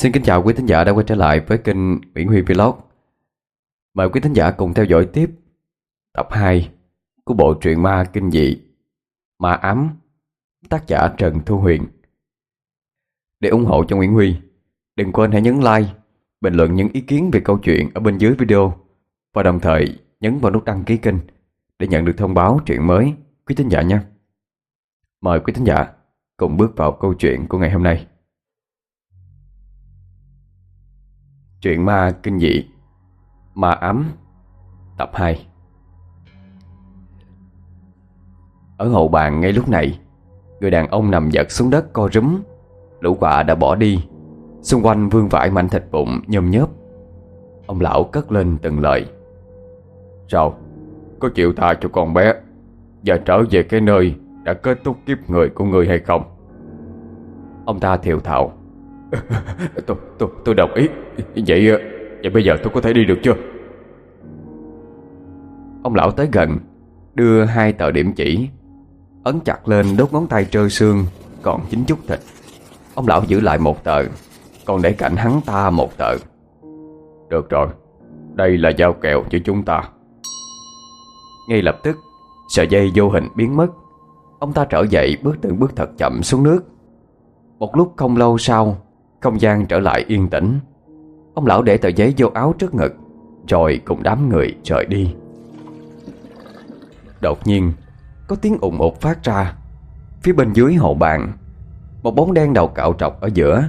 Xin kính chào quý thính giả đã quay trở lại với kênh Nguyễn Huy Vlog. Mời quý thính giả cùng theo dõi tiếp tập 2 của bộ truyện ma kinh dị Ma Ám tác giả Trần Thu Huyền. Để ủng hộ cho Nguyễn Huy đừng quên hãy nhấn like, bình luận những ý kiến về câu chuyện ở bên dưới video và đồng thời nhấn vào nút đăng ký kênh để nhận được thông báo truyện mới quý thính giả nhé. Mời quý thính giả cùng bước vào câu chuyện của ngày hôm nay. Chuyện ma kinh dị, Ma ám, Tập 2 Ở hậu bàn ngay lúc này, Người đàn ông nằm giật xuống đất co rúm. Lũ quạ đã bỏ đi. Xung quanh vương vãi mảnh thịt bụng nhôm nhớp. Ông lão cất lên từng lời. Sao? Có chịu tha cho con bé? Và trở về cái nơi Đã kết thúc kiếp người của người hay không? Ông ta thiều thạo tôi, tôi, tôi đồng ý. Vậy ờ, vậy bây giờ tôi có thể đi được chưa? Ông lão tới gần Đưa hai tờ điểm chỉ Ấn chặt lên đốt ngón tay trơ xương Còn chín chút thịt. Ông lão giữ lại một tờ Còn để cạnh hắn ta một tờ. Được rồi Đây là giao kèo cho chúng ta. Ngay lập tức Sợi dây vô hình biến mất. Ông ta trở dậy bước từng bước thật chậm xuống nước. Một lúc không lâu sau không gian trở lại yên tĩnh. Ông lão để tờ giấy vô áo trước ngực, Rồi cùng đám người rời đi. Đột nhiên, Có tiếng ủng ục phát ra. Phía bên dưới hồ bàn, Một bóng đen đầu cạo trọc ở giữa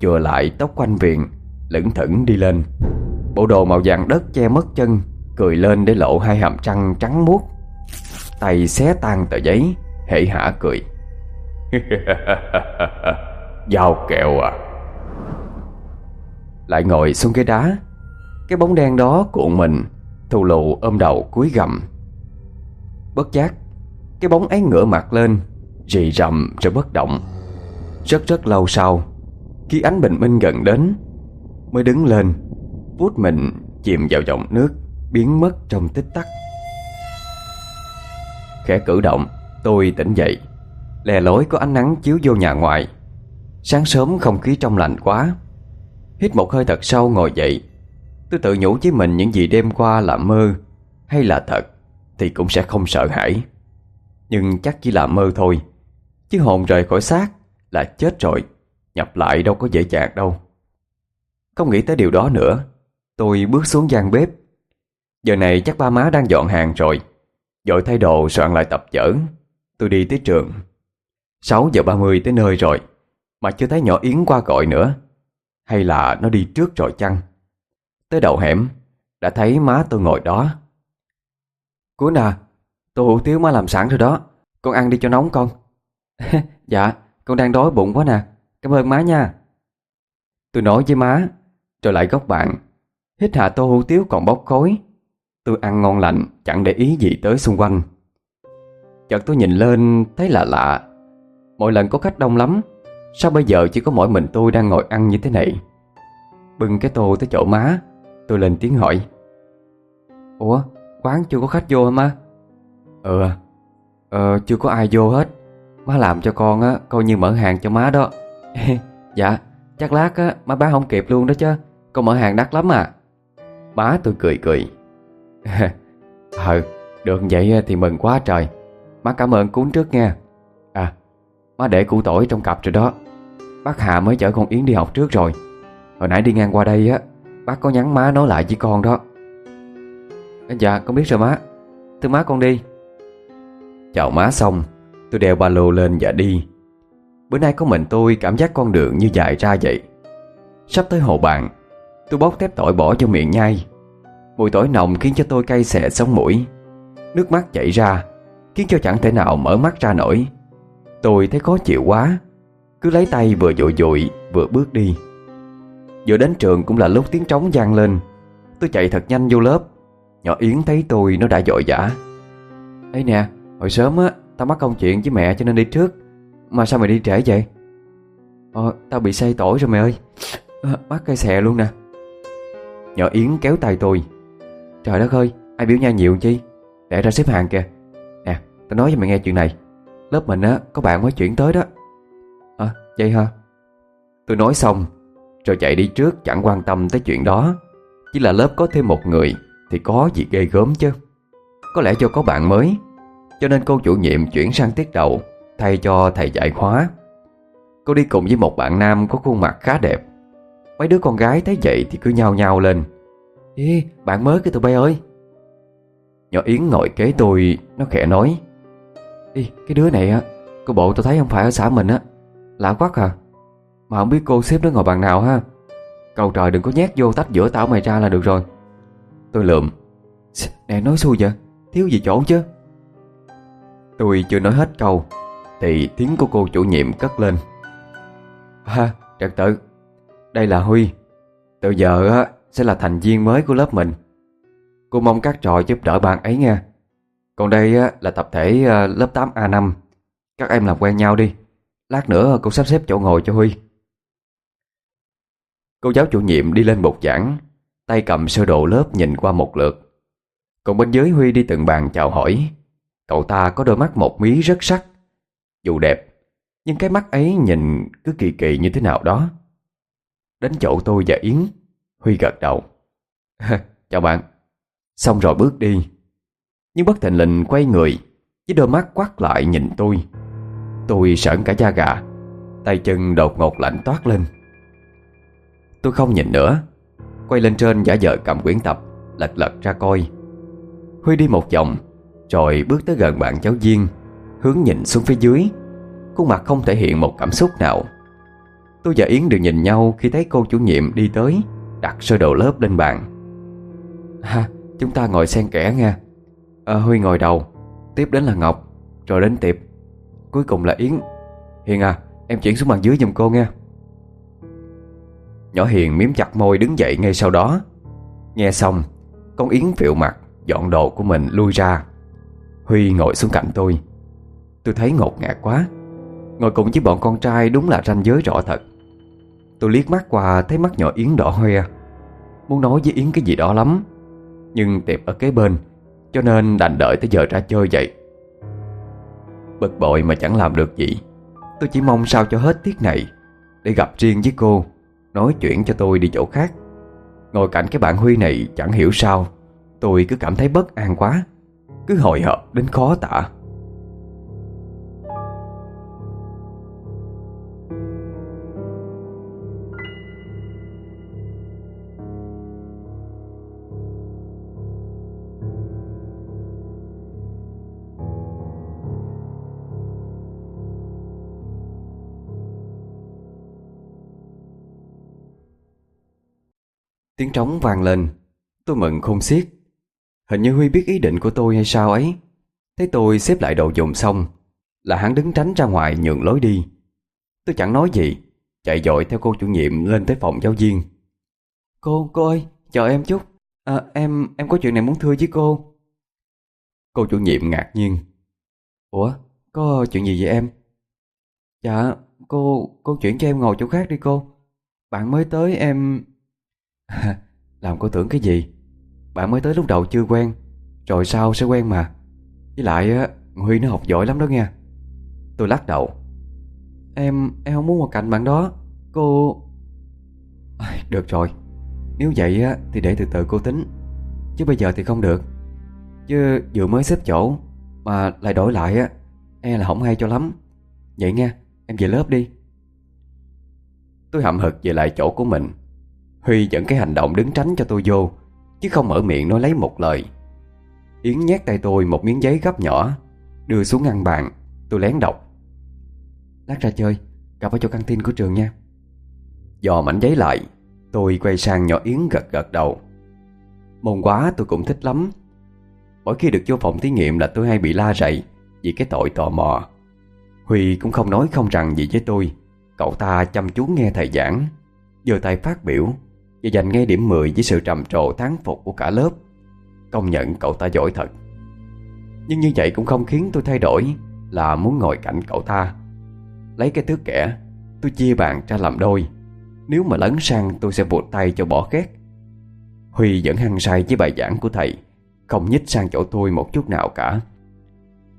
Chừa lại tóc quanh viện Lững thững đi lên. Bộ đồ màu vàng đất che mất chân, Cười lên để lộ hai hàm răng trắng muốt. Tay xé tan tờ giấy Hệ hả cười. Giao kẹo à? Lại ngồi xuống cái đá. Cái bóng đen đó cuộn mình Thù lụ ôm đầu cúi gầm Bất giác, Cái bóng ấy ngửa mặt lên, Rì rầm rồi bất động. Rất rất lâu sau, Khi ánh bình minh gần đến, Mới đứng lên Vút mình chìm vào dòng nước Biến mất trong tích tắc. Khẽ cử động, Tôi tỉnh dậy. Lè lối có ánh nắng chiếu vô nhà ngoài. Sáng sớm không khí trong lạnh quá. Hít một hơi thật sâu ngồi dậy. Tôi tự nhủ với mình những gì đêm qua là mơ Hay là thật Thì cũng sẽ không sợ hãi. Nhưng chắc chỉ là mơ thôi. Chứ hồn rời khỏi xác Là chết rồi, Nhập lại đâu có dễ dàng đâu. Không nghĩ tới điều đó nữa, Tôi bước xuống gian bếp. Giờ này chắc ba má đang dọn hàng rồi. Dội thay đồ soạn lại tập chở. Tôi đi tới trường. 6 giờ 30 tới nơi rồi, Mà chưa thấy nhỏ Yến qua gọi nữa hay là nó đi trước rồi chăng? Tới đầu hẻm, Đã thấy má tôi ngồi đó. Cú à tôi hủ tiếu má làm sẵn rồi đó. Con ăn đi cho nóng con. Dạ con đang đói bụng quá nè. Cảm ơn má nha. Tôi nói với má, Rồi lại góc bạn. Hít hạ tô hủ tiếu còn bốc khói. Tôi ăn ngon lành, Chẳng để ý gì tới xung quanh. Chợt tôi nhìn lên, Thấy là lạ. Mỗi lần có khách đông lắm Sao bây giờ chỉ có mỗi mình tôi đang ngồi ăn như thế này? Bưng cái tô tới chỗ má, Tôi lên tiếng hỏi. Ủa, quán chưa có khách vô hả má? Ừ Ờ chưa có ai vô hết. Má làm cho con á, coi như mở hàng cho má đó. Dạ chắc lát á, má bán không kịp luôn đó chứ. Con mở hàng đắt lắm à. Má tôi cười cười. Ừ được vậy thì mừng quá trời. Má cảm ơn cuốn trước nha Má để củ tỏi trong cặp rồi đó. Bác Hà mới chở con Yến đi học trước rồi. Hồi nãy đi ngang qua đây á, Bác có nhắn má nói lại với con đó. Dạ con biết rồi má. Thưa má con đi. Chào má xong, Tôi đeo ba lô lên và đi. Bữa nay có mình tôi cảm giác con đường như dài ra vậy. Sắp tới hồ bạn Tôi bóc tép tỏi bỏ cho miệng nhai. Mùi tỏi nồng khiến cho tôi cay xè sống mũi. Nước mắt chảy ra, Khiến cho chẳng thể nào mở mắt ra nổi. Tôi thấy khó chịu quá. Cứ lấy tay vừa dội dội vừa bước đi. Vừa đến trường cũng là lúc tiếng trống vang lên. Tôi chạy thật nhanh vô lớp. Nhỏ Yến thấy tôi nó đã dội dã. Ấy nè Hồi sớm á Tao mắc công chuyện với mẹ cho nên đi trước. Mà sao mày đi trễ vậy? Ờ tao bị say tỏi rồi mày ơi. À, Mắc cây xè luôn nè. Nhỏ Yến kéo tay tôi. Trời đất ơi ai biểu nha nhiều chi? Để ra xếp hàng kìa. Nè tao nói cho mày nghe chuyện này. Lớp mình á có bạn mới chuyển tới đó. À vậy hả? Tôi nói xong Rồi chạy đi trước chẳng quan tâm tới chuyện đó. Chỉ là lớp có thêm một người Thì có gì ghê gớm chứ. Có lẽ do có bạn mới Cho nên cô chủ nhiệm chuyển sang tiết đầu Thay cho thầy dạy khóa. Cô đi cùng với một bạn nam có khuôn mặt khá đẹp. Mấy đứa con gái thấy vậy thì cứ nhao nhao lên. Ê, bạn mới kìa tụi bay ơi. Nhỏ Yến ngồi kế tôi Nó khẽ nói. Ê, cái đứa này á Cô bộ tôi thấy không phải ở xã mình á. Lạ quá à. Mà không biết cô xếp nó ngồi bàn nào ha. Cầu trời đừng có nhét vô tách giữa tao mày ra là được rồi. Tôi lượm Nè nói xui vậy? Thiếu gì chỗ chứ? Tôi chưa nói hết câu Thì tiếng của cô chủ nhiệm cất lên. Ha, trật tự. Đây là Huy. Từ giờ á, sẽ là thành viên mới của lớp mình. Cô mong các trò giúp đỡ bạn ấy nha. Còn đây á, là tập thể ờ, lớp 8A5 Các em làm quen nhau đi. Lát nữa cô sắp xếp chỗ ngồi cho Huy. Cô giáo chủ nhiệm đi lên bục giảng Tay cầm sơ đồ lớp nhìn qua một lượt. Còn bên dưới Huy đi từng bàn chào hỏi. Cậu ta có đôi mắt một mí rất sắc. Dù đẹp Nhưng cái mắt ấy nhìn cứ kỳ kỳ như thế nào đó. Đến chỗ tôi và Yến Huy gật đầu. Chào bạn. Xong rồi bước đi. Nhưng bất thình lình quay người Với đôi mắt quát lại nhìn tôi. Tôi sởn cả da gà Tay chân đột ngột lạnh toát lên. Tôi không nhìn nữa Quay lên trên giả vờ cầm quyển tập Lật lật ra coi. Huy đi một vòng Rồi bước tới gần bạn giáo viên Hướng nhìn xuống phía dưới. Khuôn mặt không thể hiện một cảm xúc nào. Tôi và Yến đều nhìn nhau Khi thấy cô chủ nhiệm đi tới Đặt sơ đồ lớp lên bàn. Ha, chúng ta ngồi xen kẽ nha à, Huy ngồi đầu Tiếp đến là Ngọc Rồi đến Tiệp. Cuối cùng là Yến. Hiền à, em chuyển xuống bàn dưới giùm cô nghe. Nhỏ Hiền miếm chặt môi đứng dậy ngay sau đó. Nghe xong Con Yến phịu mặt Dọn đồ của mình lui ra. Huy ngồi xuống cạnh tôi. Tôi thấy ngột ngạt quá. Ngồi cùng với bọn con trai đúng là ranh giới rõ thật. Tôi liếc mắt qua Thấy mắt nhỏ Yến đỏ hoe. Muốn nói với Yến cái gì đó lắm Nhưng tiệp ở kế bên cho nên đành đợi tới giờ ra chơi vậy. Bực bội mà chẳng làm được gì. Tôi chỉ mong sao cho hết tiết này, Để gặp riêng với cô, Nói chuyện cho tôi đi chỗ khác. Ngồi cạnh cái bạn Huy này chẳng hiểu sao, Tôi cứ cảm thấy bất an quá. Cứ hồi hộp đến khó tả. Tiếng trống vang lên. Tôi mừng khôn xiết. Hình như Huy biết ý định của tôi hay sao ấy. Thấy tôi xếp lại đồ dùng xong Là hắn đứng tránh ra ngoài nhường lối đi. Tôi chẳng nói gì Chạy dội theo cô chủ nhiệm lên tới phòng giáo viên. Cô, cô ơi, chờ em chút. À, Em em có chuyện này muốn thưa với cô. Cô chủ nhiệm ngạc nhiên. Ủa, có chuyện gì vậy em? Dạ, cô, cô chuyển cho em ngồi chỗ khác đi cô. Bạn mới tới em... Làm cô tưởng cái gì? Bạn mới tới lúc đầu chưa quen, Rồi sau sẽ quen mà. Với lại Huy nó học giỏi lắm đó nha Tôi lắc đầu. Em em không muốn ngồi cạnh bạn đó. Cô Được rồi. Nếu vậy á, thì để từ từ cô tính. Chứ bây giờ thì không được. Chứ vừa mới xếp chỗ Mà lại đổi lại á E là không hay cho lắm. Vậy nha em về lớp đi. Tôi hậm hực về lại chỗ của mình. Huy dẫn cái hành động đứng tránh cho tôi vô, Chứ không mở miệng nói lấy một lời. Yến nhét tay tôi một miếng giấy gấp nhỏ, Đưa xuống ngăn bàn, Tôi lén đọc. Lát ra chơi Gặp ở chỗ căng tin của trường nha. Dò mảnh giấy lại, Tôi quay sang nhỏ Yến gật gật đầu. Môn quá, tôi cũng thích lắm. Mỗi khi được vô phòng thí nghiệm là tôi hay bị la rầy Vì cái tội tò mò. Huy cũng không nói không rằng gì với tôi. Cậu ta chăm chú nghe thầy giảng, giơ tay phát biểu và giành ngay điểm 10 với sự trầm trồ thán phục của cả lớp. Công nhận cậu ta giỏi thật. Nhưng như vậy cũng không khiến tôi thay đổi Là muốn ngồi cạnh cậu ta. Lấy cái thước kẻ, Tôi chia bàn ra làm đôi. Nếu mà lấn sang, tôi sẽ vụt tay cho bỏ khét Huy vẫn hăng say với bài giảng của thầy, Không nhích sang chỗ tôi một chút nào cả.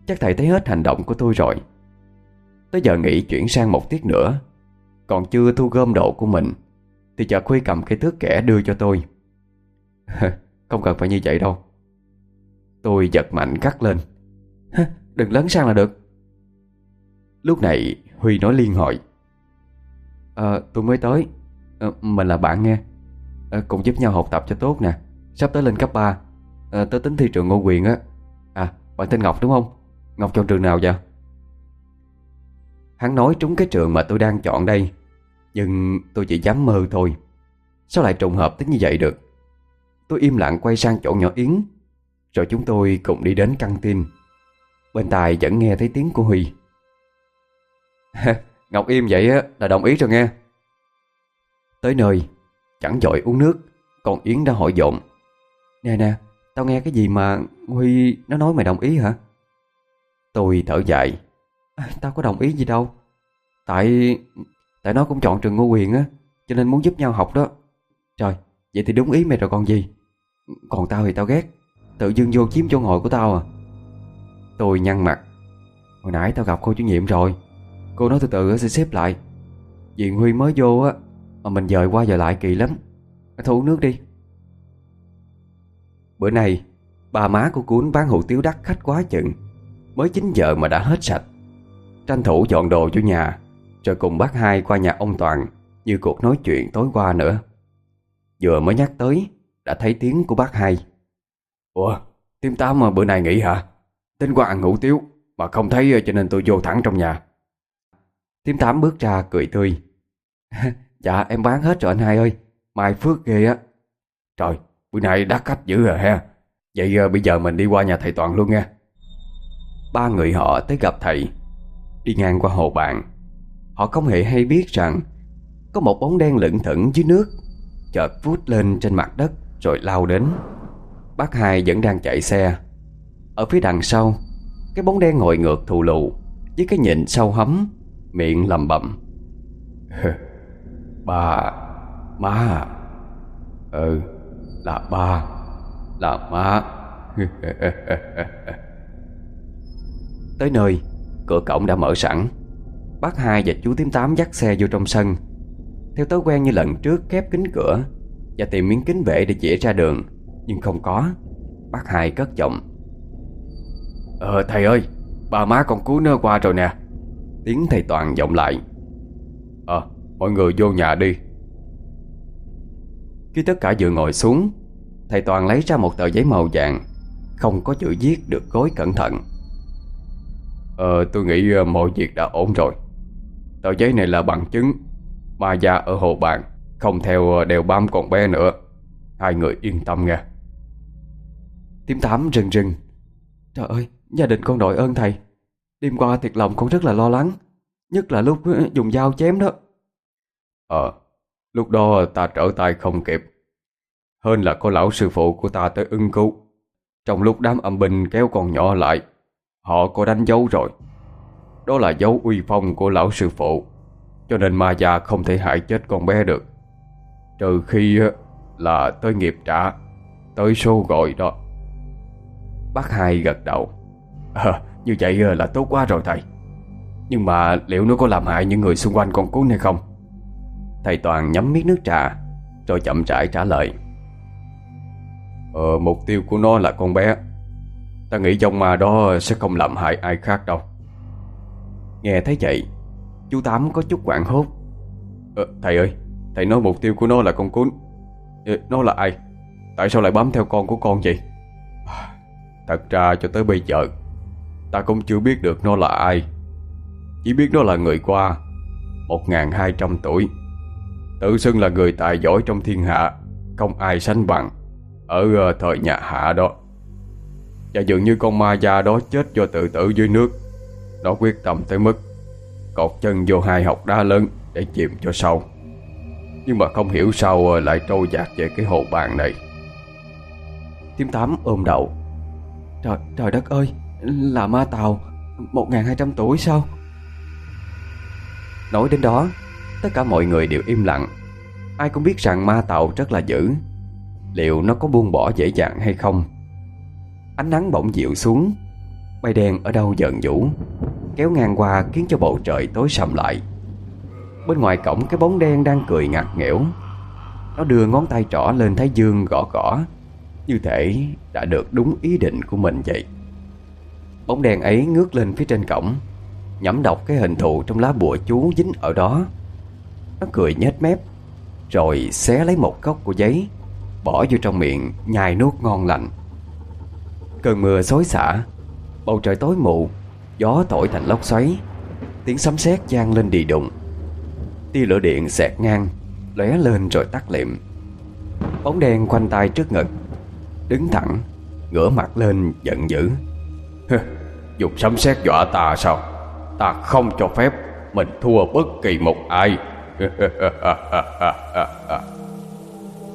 Chắc thầy thấy hết hành động của tôi rồi. Tới giờ nghỉ chuyển sang một tiết nữa. Còn chưa thu gom độ của mình thì chợt Huy cầm cái thước kẻ đưa cho tôi. Không cần phải như vậy đâu. Tôi giật mạnh cắt lên. Đừng lớn sang là được. Lúc này Huy nói liên hội à, ờ, Tôi mới tới. À, Mình là bạn nghe. À, Cùng giúp nhau học tập cho tốt nè. Sắp tới lên cấp 3 à, Tới tính thi trường ngô quyền á. À bạn tên Ngọc đúng không? Ngọc chọn trường nào vậy? Hắn nói trúng cái trường mà tôi đang chọn đây. Nhưng tôi chỉ dám mơ thôi. Sao lại trùng hợp tới như vậy được? Tôi im lặng quay sang chỗ nhỏ Yến Rồi chúng tôi cùng đi đến căng tin. Bên tài vẫn nghe thấy tiếng của Huy. Ngọc im vậy là đồng ý rồi nghe. Tới nơi Chẳng dội uống nước Còn Yến đã hỏi dồn. Nè nè Tao nghe cái gì mà Huy nó nói mày đồng ý hả? Tôi thở dài. À, Tao có đồng ý gì đâu. Tại Tại nó cũng chọn trường ngô quyền á, Cho nên muốn giúp nhau học đó. Trời, Vậy thì đúng ý mày rồi còn gì? Còn tao thì tao ghét. Tự dưng vô chiếm chỗ ngồi của tao à. Tôi nhăn mặt. Hồi nãy tao gặp cô chủ nhiệm rồi. Cô nói từ từ sẽ xếp lại. Diện Huy mới vô á, Mà mình dời qua dời lại kỳ lắm. Thôi uống nước đi. Bữa nay Bà má của cuốn bán hủ tiếu đắt khách quá chừng. Mới 9 giờ mà đã hết sạch. Tranh thủ dọn đồ cho nhà. Rồi cùng bác hai qua nhà ông Toàn Như cuộc nói chuyện tối qua nữa. Vừa mới nhắc tới Đã thấy tiếng của bác hai. Ủa Tiêm tám mà bữa nay nghỉ hả? Tính qua ăn hủ tiếu Mà không thấy cho nên tôi vô thẳng trong nhà. Tiêm tám bước ra cười tươi. Dạ em bán hết rồi anh hai ơi. Mai phước ghê á. Trời bữa nay đắt khách dữ rồi ha. Vậy uh, bây giờ mình đi qua nhà thầy Toàn luôn nha. Ba người họ tới gặp thầy. Đi ngang qua hồ bạn Họ không hề hay biết rằng, Có một bóng đen lững thững dưới nước, Chợt vút lên trên mặt đất, Rồi lao đến. Bác hai vẫn đang chạy xe. Ở phía đằng sau, Cái bóng đen ngồi ngược thù lù, Với cái nhìn sâu hấm, Miệng lầm bầm. Ba, Má. Ừ Là ba, Là má. Tới nơi, Cửa cổng đã mở sẵn. Bác hai và chú tím tám dắt xe vô trong sân. Theo thói quen như lần trước, khép kính cửa Và tìm miếng kính vệ để chỉ ra đường, Nhưng không có. Bác hai cất giọng. Ờ thầy ơi Bà má con cứu nơ qua rồi nè. Tiếng thầy Toàn vọng lại. Ờ mọi người vô nhà đi. Khi tất cả vừa ngồi xuống, Thầy Toàn lấy ra một tờ giấy màu vàng, Không có chữ viết được gối cẩn thận. Ờ tôi nghĩ ờ, mọi việc đã ổn rồi. Tờ giấy này là bằng chứng. Ma già ở hồ bạn Không theo ờ, đèo bám con bé nữa. Hai người yên tâm nghe. Tiếm tám rừng rừng. Trời ơi, gia đình con đội ơn thầy. Đêm qua thiệt lòng con rất là lo lắng, Nhất là lúc ờ, dùng dao chém đó. Ờ Lúc đó ta trở tay không kịp. Hơn là có lão sư phụ của ta tới ưng cứu. Trong lúc đám âm binh kéo con nhỏ lại, Họ có đánh dấu rồi. Đó là dấu uy phong của lão sư phụ. Cho nên ma già không thể hại chết con bé được. Trừ khi là tới nghiệp trả Tới số gọi đó. Bác hai gật đầu. À, Như vậy là tốt quá rồi thầy. Nhưng mà liệu nó có làm hại những người xung quanh con cún hay không? Thầy Toàn nhắm miết nước trà Rồi chậm rãi trả lời. Ờ mục tiêu của nó là con bé. Ta nghĩ dòng ma đó sẽ không làm hại ai khác đâu. Nghe thấy vậy Chú Tám có chút quảng hốt. Ờ, Thầy ơi Thầy nói mục tiêu của nó là con cún. Ờ, Nó là ai? Tại sao lại bám theo con của con vậy? À, thật ra cho tới bây giờ Ta cũng chưa biết được nó là ai. Chỉ biết nó là người qua 1.200 tuổi. Tự xưng là người tài giỏi trong thiên hạ Không ai sánh bằng Ở ờ, thời nhà hạ đó. Và dường như con ma già đó chết do tự tử dưới nước. Nó quyết tâm tới mức Cột chân vô hai học đá lớn Để chìm cho sâu. Nhưng mà không hiểu sao lại trôi dạt về cái hồ bàn này. Tiêm tám ôm đầu. Trời, trời đất ơi Là ma tàu 1.200 tuổi sao? Nói đến đó Tất cả mọi người đều im lặng. Ai cũng biết rằng ma tàu rất là dữ. Liệu nó có buông bỏ dễ dàng hay không? Ánh nắng bỗng dịu xuống Mây đen ở đâu dần vũ? Kéo ngang qua khiến cho bầu trời tối sầm lại. Bên ngoài cổng cái bóng đen đang cười ngặt nghẽo. Nó đưa ngón tay trỏ lên thái dương gõ gõ. Như thể đã được đúng ý định của mình vậy. Bóng đèn ấy ngước lên phía trên cổng Nhắm đọc cái hình thù trong lá bùa chú dính ở đó. Nó cười nhếch mép, Rồi xé lấy một góc của giấy, Bỏ vô trong miệng, nhai nuốt ngon lành. Cơn mưa xối xả Bầu trời tối mù, Gió thổi thành lốc xoáy, Tiếng sấm sét gian lên đi đụng Tia lửa điện xẹt ngang, lóe lên rồi tắt liệm Bóng đen quanh tay trước ngực, Đứng thẳng, Ngửa mặt lên giận dữ. Dùng sấm sét dọa ta sao? Ta không cho phép Mình thua bất kỳ một ai.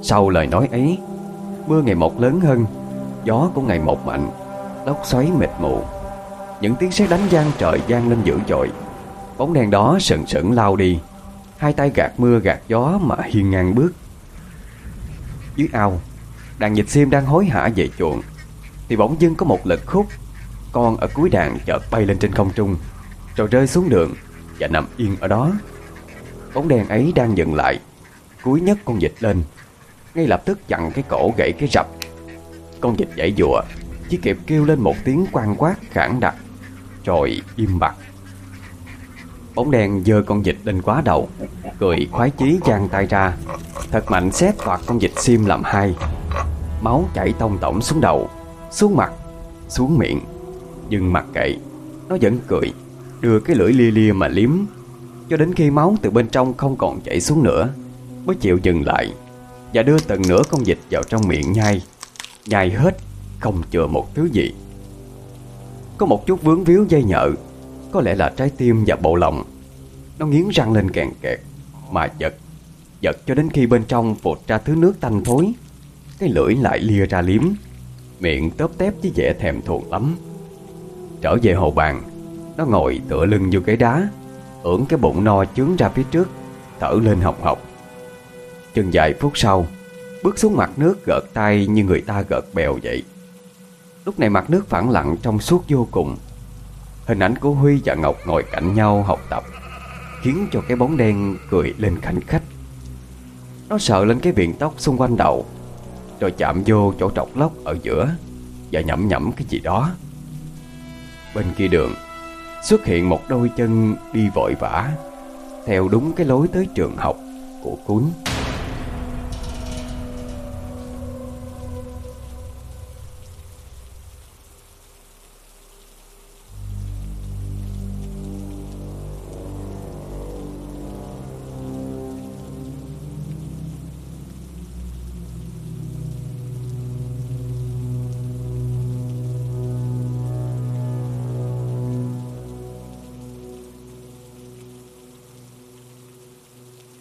Sau lời nói ấy, Mưa ngày một lớn hơn, Gió cũng ngày một mạnh. Lốc xoáy mịt mù. Những tiếng sét đánh gian trời gian lên dữ dội. Bóng đèn đó sừng sững lao đi. Hai tay gạt mưa gạt gió mà hiên ngang bước. Dưới ao, Đàn dịch xiêm đang hối hả về chuồng. Thì bỗng dưng có một lực khúc. Con ở cuối đàn chợt bay lên trên không trung, Rồi rơi xuống đường Và nằm yên ở đó. Bóng đèn ấy đang dừng lại. Cúi nhấc con dịch lên. Ngay lập tức chặn cái cổ gãy cái rập. Con dịch dãy dùa chỉ kịp kêu lên một tiếng quan quát khản đặc. Rồi im bặt. Bóng đèn dơ con dịch lên quá đầu, Cười khoái chí giang tay ra. Thật mạnh xét toạt con dịch xiêm làm hai. Máu chảy tông tổng xuống đầu, Xuống mặt, Xuống miệng. Nhưng mặc kệ, Nó vẫn cười, Đưa cái lưỡi lia lia mà liếm. Cho đến khi máu từ bên trong không còn chảy xuống nữa, Mới chịu dừng lại Và đưa từng nửa con dịch vào trong miệng nhai. Nhai hết không chừa một thứ gì. Có một chút vướng víu dây nhợ, có lẽ là trái tim và bộ lòng. Nó nghiến răng lên kèn kẹt, Mà giật Giật cho đến khi bên trong vụt ra thứ nước tanh thối. Cái lưỡi lại lia ra liếm, Miệng tớp tép với vẻ thèm thuồng lắm. Trở về hồ bàn, Nó ngồi tựa lưng vô cái đá, ưỡn cái bụng no chướng ra phía trước, Thở lên học học. Chừng vài phút sau, Bước xuống mặt nước gợt tay như người ta gợt bèo vậy. Lúc này mặt nước phẳng lặng trong suốt vô cùng. Hình ảnh của Huy và Ngọc ngồi cạnh nhau học tập, Khiến cho cái bóng đen cười lên khanh khách. Nó sợ lên cái viền tóc xung quanh đầu, Rồi chạm vô chỗ trọc lóc ở giữa Và nhẩm nhẩm cái gì đó. Bên kia đường, Xuất hiện một đôi chân đi vội vã, Theo đúng cái lối tới trường học của cuốn.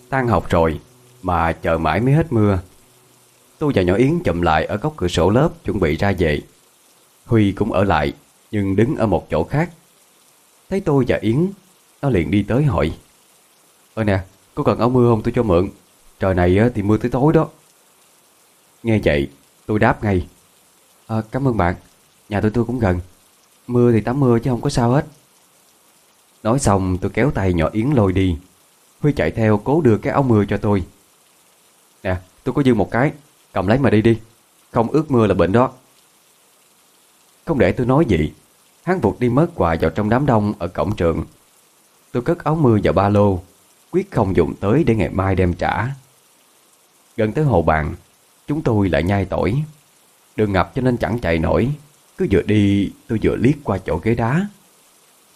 Tan học rồi Mà chờ mãi mới hết mưa. Tôi và nhỏ Yến chậm lại ở góc cửa sổ lớp Chuẩn bị ra về. Huy cũng ở lại Nhưng đứng ở một chỗ khác. Thấy tôi và Yến Nó liền đi tới hỏi. Ơ nè có cần áo mưa không? Tôi cho mượn. Trời này thì mưa tới tối đó. Nghe vậy tôi đáp ngay. À, Cảm ơn bạn. Nhà tôi tôi cũng gần. Mưa thì tắm mưa chứ không có sao hết. Nói xong tôi kéo tay nhỏ Yến lôi đi. Huy chạy theo cố đưa cái áo mưa cho tôi. Nè, tôi có dư một cái, Cầm lấy mà đi đi. Không ướt mưa là bệnh đó. Không để tôi nói gì Hắn vụt đi mất quà vào trong đám đông Ở cổng trường. Tôi cất áo mưa vào ba lô, Quyết không dùng tới để ngày mai đem trả. Gần tới hồ bàn, Chúng tôi lại nhai tỏi. Đường ngập cho nên chẳng chạy nổi, Cứ vừa đi, tôi vừa liếc qua chỗ ghế đá.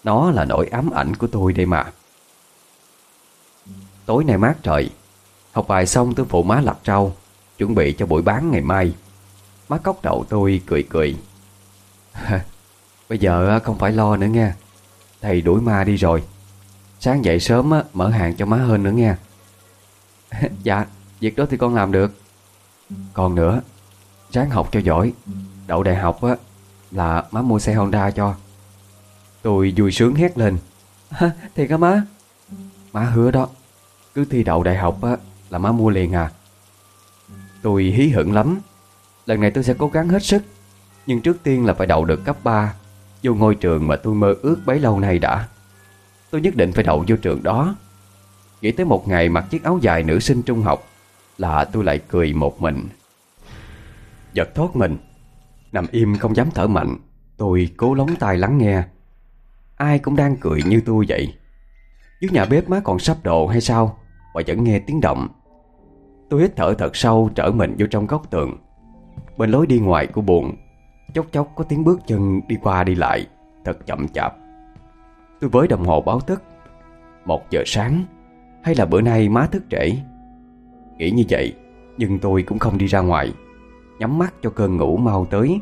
Nó là nỗi ám ảnh của tôi đây mà. Tối nay mát trời. Học bài xong tôi phụ má lặt rau Chuẩn bị cho buổi bán ngày mai. Má cốc đậu tôi cười cười. Bây giờ à, không phải lo nữa nha Thầy đuổi ma đi rồi. Sáng dậy sớm à, mở hàng cho má hơn nữa nha Dạ Việc đó thì con làm được. Còn nữa, Ráng học cho giỏi. Đậu đại học, á, Là má mua xe Honda cho. Tôi vui sướng hét lên. Thiệt hả má? Má hứa đó cứ thi đậu đại học á, là má mua liền à. Tôi hí hửng lắm. Lần này tôi sẽ cố gắng hết sức Nhưng trước tiên là phải đậu được cấp 3 Vô ngôi trường mà tôi mơ ước bấy lâu nay đã. Tôi nhất định phải đậu vô trường đó. Nghĩ tới một ngày mặc chiếc áo dài nữ sinh trung học Là tôi lại cười một mình. Giật thoát mình. Nằm im không dám thở mạnh Tôi cố lóng tai lắng nghe. Ai cũng đang cười như tôi vậy. Dưới nhà bếp má còn sắp đồ hay sao? Mà vẫn nghe tiếng động. Tôi hít thở thật sâu, trở mình vô trong góc tường. Bên lối đi ngoài của buồn. Chốc chốc có tiếng bước chân đi qua đi lại, Thật chậm chạp. Tôi với đồng hồ báo thức. Một giờ sáng, Hay là bữa nay má thức trễ? Nghĩ như vậy, Nhưng tôi cũng không đi ra ngoài. Nhắm mắt cho cơn ngủ mau tới.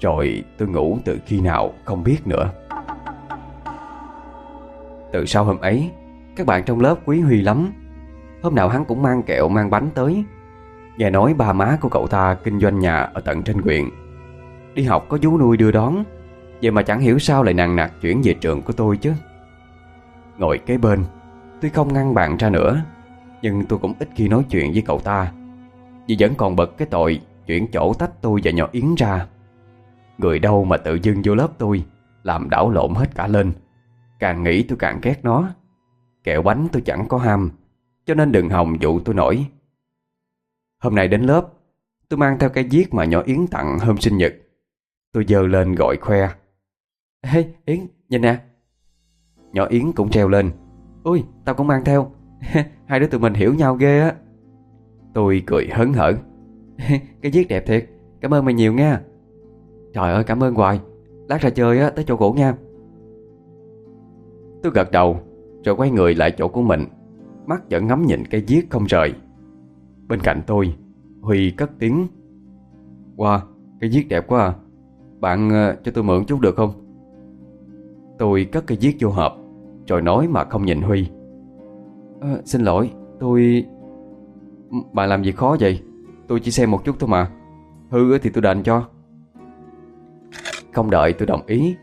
Rồi tôi ngủ từ khi nào không biết nữa. Từ sau hôm ấy, Các bạn trong lớp quý Huy lắm. Hôm nào hắn cũng mang kẹo, mang bánh tới. Nghe nói ba má của cậu ta kinh doanh nhà ở tận trên huyện. Đi học có vú nuôi đưa đón. Vậy mà chẳng hiểu sao lại nặng nặc chuyển về trường của tôi chứ. Ngồi kế bên, Tuy không ngăn bạn ra nữa, Nhưng tôi cũng ít khi nói chuyện với cậu ta. Vì vẫn còn bật cái tội Chuyển chỗ tách tôi và nhỏ Yến ra. Người đâu mà tự dưng vô lớp tôi, Làm đảo lộn hết cả lên. Càng nghĩ tôi càng ghét nó. Kẹo bánh tôi chẳng có ham, Cho nên đừng hòng dụ tôi nổi. Hôm nay đến lớp, Tôi mang theo cái viết mà nhỏ Yến tặng hôm sinh nhật. Tôi dơ lên gọi khoe. Ê, Yến, nhìn nè. Nhỏ Yến cũng treo lên. Ui, tao cũng mang theo. Hai đứa tụi mình hiểu nhau ghê á. Tôi cười hớn hở. Cái viết đẹp thiệt. Cảm ơn mày nhiều nha. Trời ơi, cảm ơn hoài. Lát ra chơi á, tới chỗ cũ nha. Tôi gật đầu Rồi quay người lại chỗ của mình. Mắt vẫn ngắm nhìn cây viết không rời. Bên cạnh tôi Huy cất tiếng. Wow, cái viết đẹp quá à. Bạn uh, cho tôi mượn chút được không? Tôi cất cái viết vô hộp Rồi nói mà không nhìn Huy. À, Xin lỗi, tôi... Bạn làm gì khó vậy? Tôi chỉ xem một chút thôi mà. Hư thì tôi đành cho. Không đợi tôi đồng ý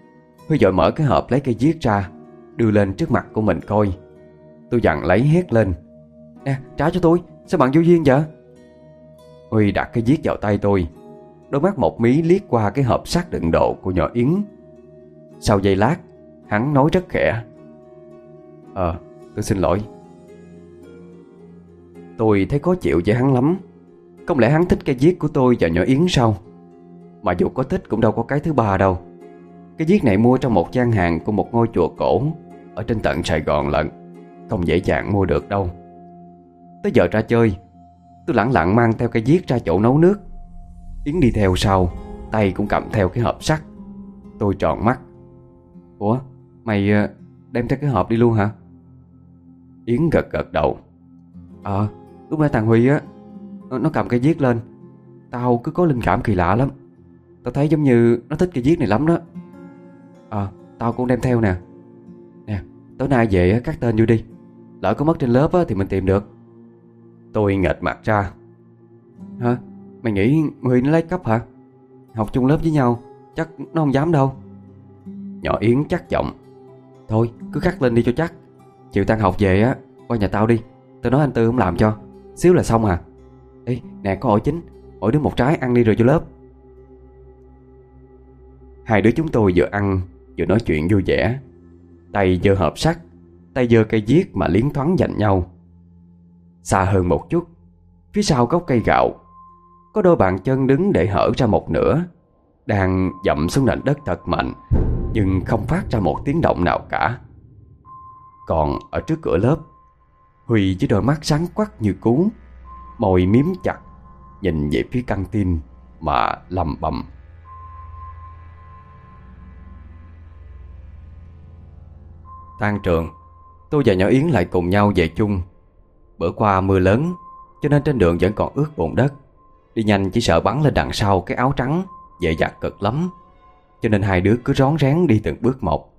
Huy dội mở cái hộp lấy cây viết ra. Đưa lên trước mặt của mình coi. Tôi dặn lấy hét lên. Nè, trả cho tôi, Sao bạn vô duyên vậy? Huy đặt cái viết vào tay tôi. Đôi mắt một mí liếc qua cái hộp sắt đựng đồ của nhỏ Yến. Sau giây lát, Hắn nói rất khẽ. Ờ tôi xin lỗi. Tôi thấy khó chịu với hắn lắm. Không lẽ hắn thích cái viết của tôi và nhỏ Yến sao? Mà dù có thích cũng đâu có cái thứ ba đâu. Cái viết này mua trong một gian hàng của một ngôi chùa cổ. Ở trên tận Sài Gòn lận. Không dễ dàng mua được đâu. Tới giờ ra chơi Tôi lặng lặng mang theo cái viết ra chỗ nấu nước. Yến đi theo sau, Tay cũng cầm theo cái hộp sắt. Tôi tròn mắt. Ủa, mày ờ, đem theo cái hộp đi luôn hả? Yến gật gật đầu. Ờ lúc nãy thằng Huy á Nó cầm cái viết lên. Tao cứ có linh cảm kỳ lạ lắm. Tao thấy giống như nó thích cái viết này lắm đó. Ờ tao cũng đem theo Nè tối nay về cắt tên vô đi. Lỡ có mất trên lớp thì mình tìm được. Tôi nghệt mặt ra. Hả? Mày nghĩ Huy nó lấy cấp hả? Học chung lớp với nhau, Chắc nó không dám đâu. Nhỏ Yến chắc giọng. Thôi, cứ khắc lên đi cho chắc. Chiều tan học về á, Qua nhà tao đi. Tao nói anh Tư không làm cho. Xíu là xong à. Ê, nè, có ổi chính. Ổi đứa một trái, ăn đi rồi cho lớp. Hai đứa chúng tôi vừa ăn, Vừa nói chuyện vui vẻ. Tay giơ hộp sắt, Tay giơ cây viết mà liến thoáng dành nhau. Xa hơn một chút, Phía sau gốc cây gạo, Có đôi bàn chân đứng để hở ra một nửa, Đang dậm xuống nền đất thật mạnh, Nhưng không phát ra một tiếng động nào cả. Còn ở trước cửa lớp, Huy với đôi mắt sáng quắc như cú, Môi miếm chặt, Nhìn về phía căng tin Mà lầm bầm. Tan trường. Tôi và nhỏ Yến lại cùng nhau về chung. Bữa qua mưa lớn, Cho nên trên đường vẫn còn ướt bùn đất. Đi nhanh chỉ sợ bắn lên đằng sau cái áo trắng Dễ dặt cực lắm. Cho nên hai đứa cứ rón rén đi từng bước một.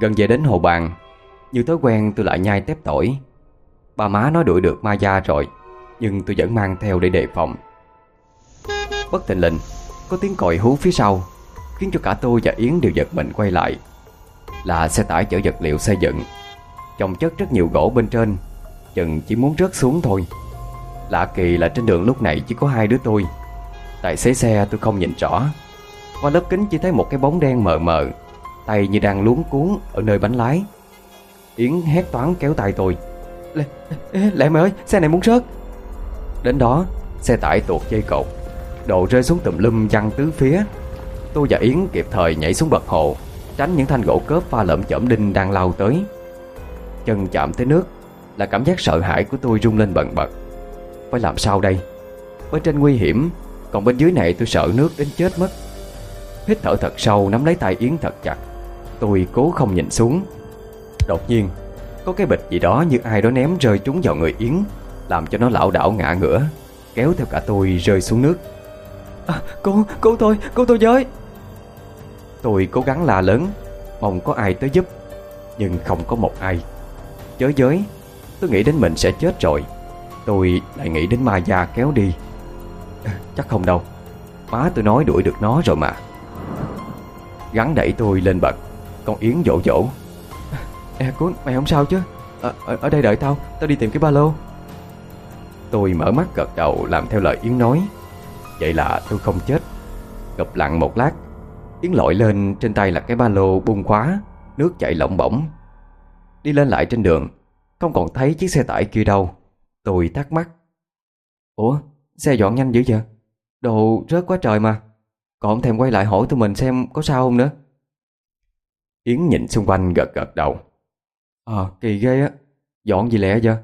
Gần về đến hồ bàn, Như thói quen tôi lại nhai tép tỏi. Bà má nói đuổi được ma gia rồi, Nhưng tôi vẫn mang theo để đề phòng. Bất thình lình, Có tiếng còi hú phía sau, Khiến cho cả tôi và Yến đều giật mình quay lại. Là xe tải chở vật liệu xây dựng. Chồng chất rất nhiều gỗ bên trên Chừng chỉ muốn rớt xuống thôi. Lạ kỳ là trên đường lúc này chỉ có hai đứa tôi. Tài xế xe tôi không nhìn rõ. Qua lớp kính chỉ thấy một cái bóng đen mờ mờ Tay như đang luống cuốn ở nơi bánh lái. Yến hét toán kéo tay tôi. Lẹ, lẹ mày ơi xe này muốn rớt. Đến đó Xe tải tuột dây cột Đồ rơi xuống tùm lum văng tứ phía. Tôi và Yến kịp thời nhảy xuống bậc hồ. Tránh những thanh gỗ cớp pha lợm chởm đinh đang lao tới. Chân chạm tới nước Là cảm giác sợ hãi của tôi rung lên bần bật. Phải làm sao đây? Bên trên nguy hiểm Còn bên dưới này tôi sợ nước đến chết mất. Hít thở thật sâu nắm lấy tay Yến thật chặt. Tôi cố không nhìn xuống. Đột nhiên Có cái bịch gì đó như ai đó ném rơi trúng vào người Yến Làm cho nó lảo đảo ngã ngửa Kéo theo cả tôi rơi xuống nước. À, Cô, cô tôi, cô tôi với! Tôi cố gắng la lớn Mong có ai tới giúp Nhưng không có một ai. Chới giới Tôi nghĩ đến mình sẽ chết rồi. Tôi lại nghĩ đến ma già kéo đi. Chắc không đâu. Má tôi nói đuổi được nó rồi mà. Gắn đẩy tôi lên bậc Con Yến dỗ dỗ. E Ê Cún mày không sao chứ? Ở, ở, ở đây đợi tao Tao đi tìm cái ba lô. Tôi mở mắt gật đầu làm theo lời Yến nói. Vậy là tôi không chết. Gập lặng một lát Yến lội lên trên tay là cái ba lô bung khóa, Nước chảy lỏng bỏng. Đi lên lại trên đường, Không còn thấy chiếc xe tải kia đâu. Tôi thắc mắc. Ủa, xe dọn nhanh dữ vậy? Đồ rớt quá trời mà. Còn thèm quay lại hỏi tụi mình xem có sao không nữa. Yến nhìn xung quanh gật gật đầu. Ờ kỳ ghê á. Dọn gì lẹ vậy?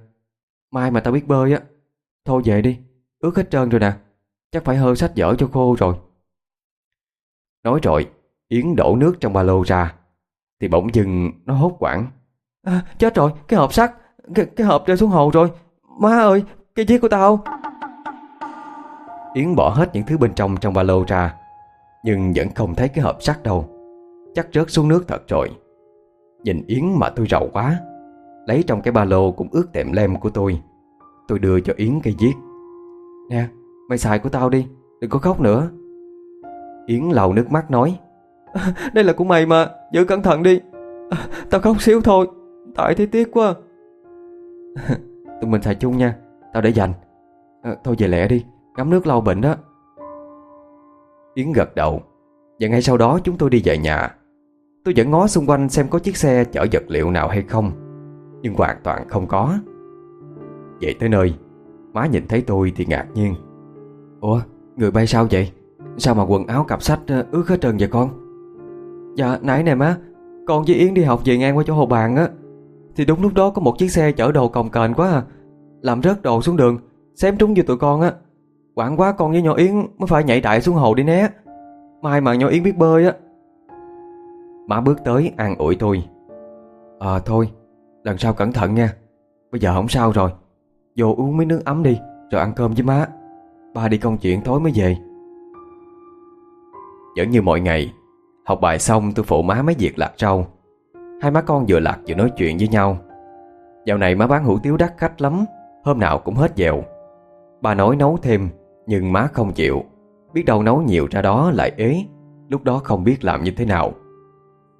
Mai mà tao biết bơi á. Thôi về đi. Ướt hết trơn rồi nè. Chắc phải hơ sách dở cho khô rồi. Nói rồi Yến đổ nước trong ba lô ra. Thì bỗng dưng nó hốt quảng. À, Chết rồi cái hộp sắt Cái, cái hộp rơi xuống hồ rồi. Má ơi cái chiếc của tao. Yến bỏ hết những thứ bên trong trong ba lô ra Nhưng vẫn không thấy cái hộp sắt đâu. Chắc rớt xuống nước thật rồi. Nhìn Yến mà tôi rầu quá Lấy trong cái ba lô cũng ướt tệm lem của tôi. Tôi đưa cho Yến cây viết Nè mày xài của tao đi Đừng có khóc nữa Yến lau nước mắt nói. À, Đây là của mày mà Giữ cẩn thận đi. À, Tao khóc xíu thôi Tại thấy tiếc quá. Tụi mình xài chung nha Tao để dành. À, Thôi về lẹ đi Ngắm nước lau bệnh đó. Yến gật đầu. Và ngay sau đó chúng tôi đi về nhà. Tôi vẫn ngó xung quanh xem có chiếc xe chở vật liệu nào hay không Nhưng hoàn toàn không có. Về tới nơi Má nhìn thấy tôi thì ngạc nhiên. Ủa người bay sao vậy Sao mà quần áo cặp sách ờ, ướt hết trơn vậy con? Dạ nãy nè má, Con với Yến đi học về ngang qua chỗ hồ bàn á. Thì đúng lúc đó có một chiếc xe chở đồ cồng kềnh quá à. Làm rớt đồ xuống đường, Xém trúng vô tụi con á. Quảng quá con với nhỏ Yến mới phải nhảy đại xuống hồ đi né. Mai mà nhỏ Yến biết bơi á. Má bước tới an ủi tôi. À thôi, Lần sau cẩn thận nha. Bây giờ không sao rồi. Vô uống miếng nước ấm đi, Rồi ăn cơm với má. Ba đi công chuyện tối mới về. Vẫn như mọi ngày. Học bài xong, tôi phụ má mấy việc lạc rau Hai má con vừa lạc vừa nói chuyện với nhau. Dạo này má bán hủ tiếu đắt khách lắm, Hôm nào cũng hết dèo. Bà nói nấu thêm, Nhưng má không chịu. Biết đâu nấu nhiều ra đó lại ế, Lúc đó không biết làm như thế nào.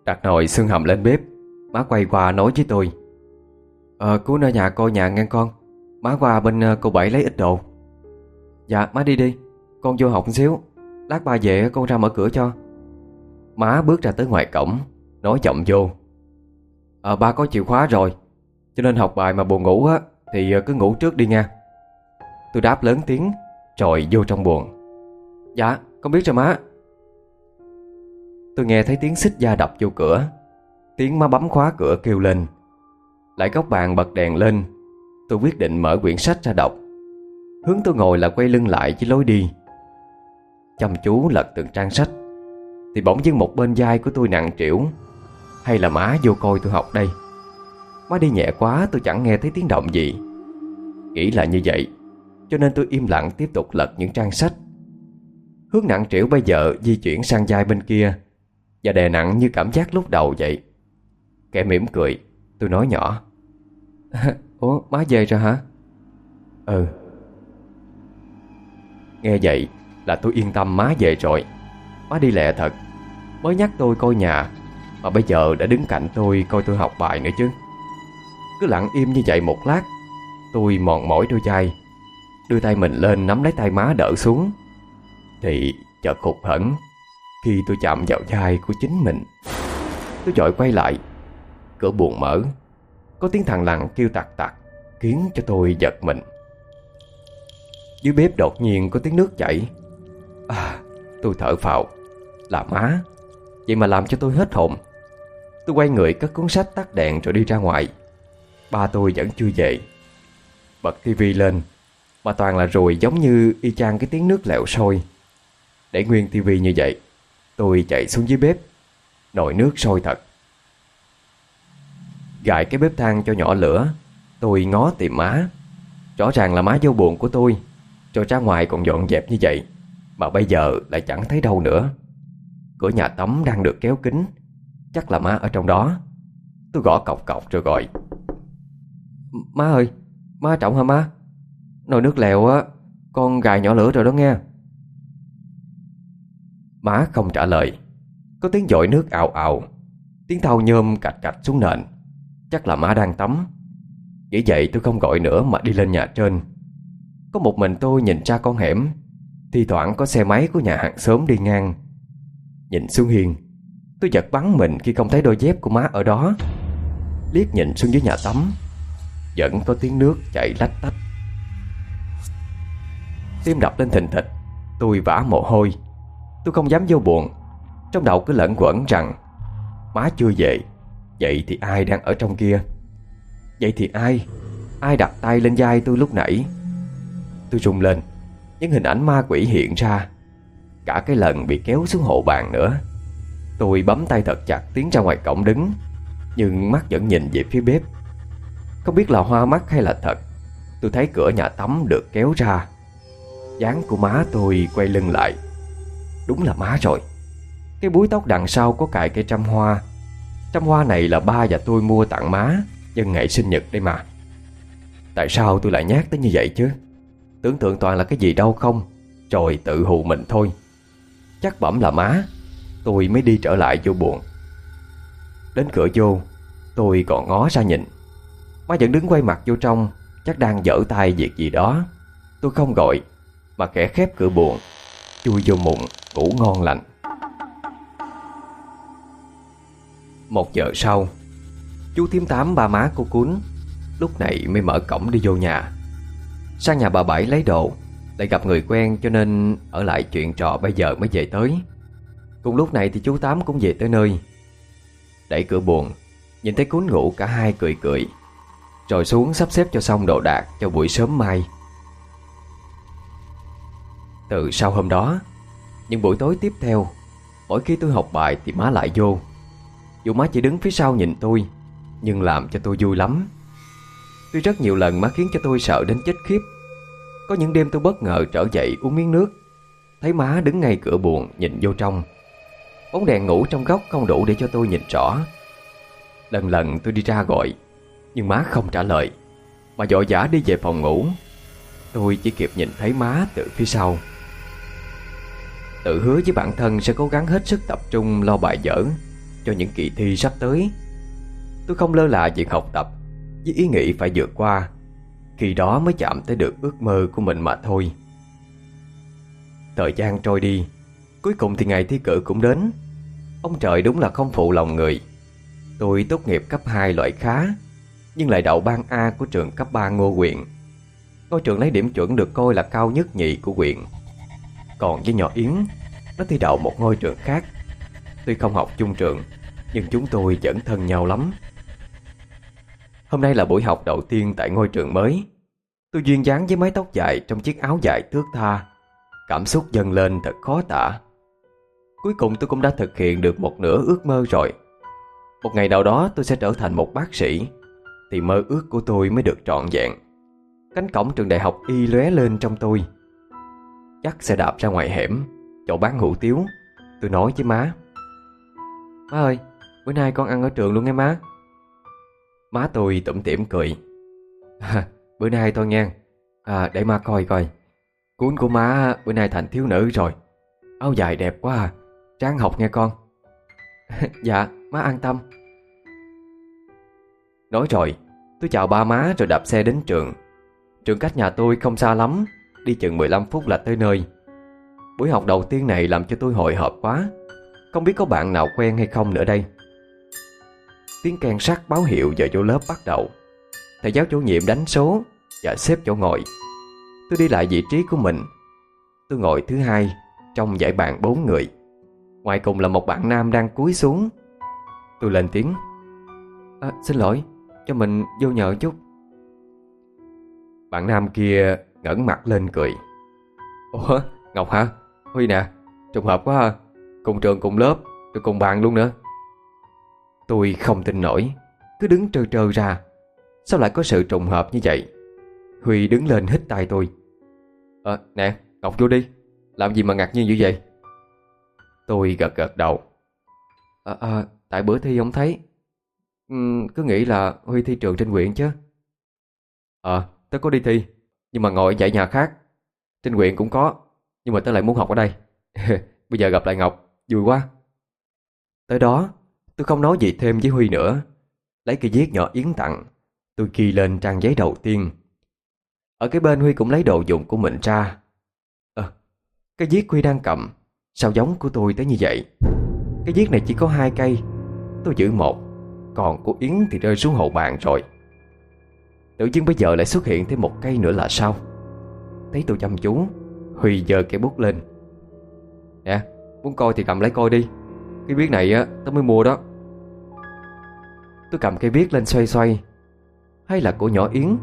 Đặt nồi xương hầm lên bếp, Má quay qua nói với tôi. Ờ cứu nơi nhà coi nhà ngang con. Má qua bên ờ, cô Bảy lấy ít đồ. Dạ má đi đi, Con vô học một xíu. Lát ba về con ra mở cửa cho. Má bước ra tới ngoài cổng Nói chậm vô. À, ba có chìa khóa rồi Cho nên học bài mà buồn ngủ á Thì à, cứ ngủ trước đi nha. Tôi đáp lớn tiếng Rồi vô trong buồn. Dạ con biết rồi má. Tôi nghe thấy tiếng xích da đập vô cửa Tiếng má bấm khóa cửa kêu lên. Lại góc bàn bật đèn lên Tôi quyết định mở quyển sách ra đọc. Hướng tôi ngồi là quay lưng lại với lối đi. Chăm chú lật từng trang sách. Thì bỗng dưng một bên vai của tôi nặng trĩu. Hay là má vô coi tôi học đây? Má đi nhẹ quá, tôi chẳng nghe thấy tiếng động gì. Nghĩ là như vậy, Cho nên tôi im lặng tiếp tục lật những trang sách. Hướng nặng trĩu bây giờ di chuyển sang vai bên kia Và đè nặng như cảm giác lúc đầu vậy. Kẻ mỉm cười, Tôi nói nhỏ. Ủa, má về rồi hả? Ừ. Nghe vậy là tôi yên tâm má về rồi. Má đi lẹ thật. Mới nhắc tôi coi nhà, Mà bây giờ đã đứng cạnh tôi coi tôi học bài nữa chứ. Cứ lặng im như vậy một lát, Tôi mòn mỏi đôi vai, Đưa tay mình lên nắm lấy tay má đỡ xuống. Thì chợt hụt hẳn Khi tôi chạm vào vai của chính mình. Tôi dội quay lại, Cửa buồn mở. Có tiếng thằng lằn kêu tặc tặc, Khiến cho tôi giật mình. Dưới bếp đột nhiên có tiếng nước chảy. À tôi thở phào. Là má. Vậy mà làm cho tôi hết hồn. Tôi quay người cất cuốn sách tắt đèn rồi đi ra ngoài. Ba tôi vẫn chưa về. Bật tivi lên. Mà toàn là rồi giống như y chang cái tiếng nước lẹo sôi. Để nguyên tivi như vậy, Tôi chạy xuống dưới bếp. Nồi nước sôi thật. Gài cái bếp than cho nhỏ lửa. Tôi ngó tìm má. Rõ ràng là má vô buồn của tôi. Rồi ra ngoài còn dọn dẹp như vậy. Mà bây giờ lại chẳng thấy đâu nữa. Cửa nhà tắm đang được kéo kính Chắc là má ở trong đó. Tôi gõ cọc cọc rồi gọi. Má ơi Má trọng hả má? Nồi nước lèo á Con gài nhỏ lửa rồi đó nghe. Má không trả lời. Có tiếng dội nước ào ào. Tiếng thau nhôm cạch cạch xuống nền. Chắc là má đang tắm. Nghĩ vậy tôi không gọi nữa mà đi lên nhà trên. Có một mình tôi nhìn ra con hẻm thì thoảng có xe máy của nhà hàng xóm đi ngang. Nhìn xuống hiên, Tôi giật bắn mình khi không thấy đôi dép của má ở đó. Liếc nhìn xuống dưới nhà tắm, Vẫn có tiếng nước chảy lách tách. Tim đập lên thình thịch, Tôi vã mồ hôi. Tôi không dám vô buồn, Trong đầu cứ lẫn quẩn rằng, Má chưa về, Vậy thì ai đang ở trong kia? Vậy thì ai Ai đặt tay lên vai tôi lúc nãy? Tôi rung lên những hình ảnh ma quỷ hiện ra. Cả cái lần bị kéo xuống hộ bàn nữa. Tôi bấm tay thật chặt tiến ra ngoài cổng đứng, Nhưng mắt vẫn nhìn về phía bếp. Không biết là hoa mắt hay là thật, Tôi thấy cửa nhà tắm được kéo ra. Dáng của má tôi quay lưng lại. Đúng là má rồi. Cái búi tóc đằng sau có cài cây trăm hoa. Trăm hoa này là ba và tôi mua tặng má Nhân ngày sinh nhật đây mà. Tại sao tôi lại nhát tới như vậy chứ? Tưởng tượng toàn là cái gì đâu không? Rồi tự hù mình thôi. Chắc bẩm là má. Tôi mới đi trở lại vô buồn. Đến cửa vô, Tôi còn ngó ra nhìn. Má vẫn đứng quay mặt vô trong, Chắc đang dở tay việc gì đó. Tôi không gọi, Mà kẻ khép cửa buồn, Chui vô mụn ngủ ngon lành. Một giờ sau, Chú thím tám ba má cô cún Lúc này mới mở cổng đi vô nhà. Sang nhà bà Bảy lấy đồ, Lại gặp người quen cho nên Ở lại chuyện trò bây giờ mới về tới. Cùng lúc này thì chú Tám cũng về tới nơi. Đẩy cửa buồn, Nhìn thấy cún ngủ cả hai cười cười. Rồi xuống sắp xếp cho xong đồ đạc Cho buổi sớm mai. Từ sau hôm đó, Những buổi tối tiếp theo, Mỗi khi tôi học bài thì má lại vô. Dù má chỉ đứng phía sau nhìn tôi, Nhưng làm cho tôi vui lắm. Tuy rất nhiều lần má khiến cho tôi sợ đến chết khiếp. Có những đêm tôi bất ngờ trở dậy uống miếng nước. Thấy má đứng ngay cửa buồn nhìn vô trong. Bóng đèn ngủ trong góc không đủ để cho tôi nhìn rõ. Lần lần tôi đi ra gọi, Nhưng má không trả lời. Mà dội dã đi về phòng ngủ. Tôi chỉ kịp nhìn thấy má từ phía sau. Tự hứa với bản thân sẽ cố gắng hết sức tập trung lo bài dở Cho những kỳ thi sắp tới. Tôi không lơ là việc học tập. Với ý nghĩ phải vượt qua, Khi đó mới chạm tới được ước mơ của mình mà thôi. Thời gian trôi đi, Cuối cùng thì ngày thi cử cũng đến. Ông trời đúng là không phụ lòng người. Tôi tốt nghiệp cấp 2 loại khá, Nhưng lại đậu ban A của trường cấp 3 Ngô Quyền. Ngôi trường lấy điểm chuẩn được coi là cao nhất nhì của huyện. Còn với nhỏ Yến, Nó thi đậu một ngôi trường khác. Tuy không học chung trường, Nhưng chúng tôi vẫn thân nhau lắm. Hôm nay là buổi học đầu tiên tại ngôi trường mới. Tôi duyên dáng với mái tóc dài trong chiếc áo dài thước tha. Cảm xúc dâng lên thật khó tả. Cuối cùng tôi cũng đã thực hiện được một nửa ước mơ rồi. Một ngày nào đó tôi sẽ trở thành một bác sĩ, Thì mơ ước của tôi mới được trọn vẹn. Cánh cổng trường đại học y lóe lên trong tôi. Chắc sẽ đạp ra ngoài hẻm, Chỗ bán hủ tiếu, Tôi nói với má. Má ơi, Bữa nay con ăn ở trường luôn nghe má. Má tôi tủm tỉm cười. À, Bữa nay tôi nghe À để má coi coi. Cuốn của má bữa nay thành thiếu nữ rồi. Áo dài đẹp quá à. Tráng học nghe con. Dạ má an tâm. Nói rồi Tôi chào ba má rồi đạp xe đến trường. Trường cách nhà tôi không xa lắm Đi chừng 15 phút là tới nơi. Buổi học đầu tiên này làm cho tôi hồi hộp quá. Không biết có bạn nào quen hay không nữa đây. Tiếng kèn sắt báo hiệu giờ vô lớp bắt đầu. Thầy giáo chủ nhiệm đánh số Và xếp chỗ ngồi. Tôi đi lại vị trí của mình. Tôi ngồi thứ hai Trong dãy bàn bốn người. Ngoài cùng là một bạn nam đang cúi xuống. Tôi lên tiếng. À, Xin lỗi Cho mình vô nhờ chút. Bạn nam kia ngẩng mặt lên cười. Ủa Ngọc hả? Huy nè Trùng hợp quá ha Cùng trường cùng lớp Rồi cùng bạn luôn nữa. Tôi không tin nổi. Cứ đứng trơ trơ ra. Sao lại có sự trùng hợp như vậy? Huy đứng lên hít tay tôi. Ờ nè Ngọc vô đi. Làm gì mà ngạc nhiên như vậy? Tôi gật gật đầu. À, à tại bữa thi không thấy. Ừ, Cứ nghĩ là Huy thi trường trên huyện chứ. Ờ tớ có đi thi Nhưng mà ngồi ở dãy nhà khác. Trên huyện cũng có Nhưng mà tớ lại muốn học ở đây. Bây giờ gặp lại Ngọc Vui quá. Tới đó tôi không nói gì thêm với Huy nữa. Lấy cây viết nhỏ Yến tặng Tôi ghi lên trang giấy đầu tiên. Ở cái bên Huy cũng lấy đồ dùng của mình ra. À, Cái viết Huy đang cầm Sao giống của tôi tới như vậy? Cái viết này chỉ có hai cây Tôi giữ một Còn của Yến thì rơi xuống hậu bàn rồi. Tự nhiên bây giờ lại xuất hiện thêm một cây nữa là sao? Thấy tôi chăm chú Huy giơ cây bút lên. Nè Muốn coi thì cầm lấy coi đi. Cái viết này á tao mới mua đó. Tôi cầm cây viết lên xoay xoay. Hay là của nhỏ Yến?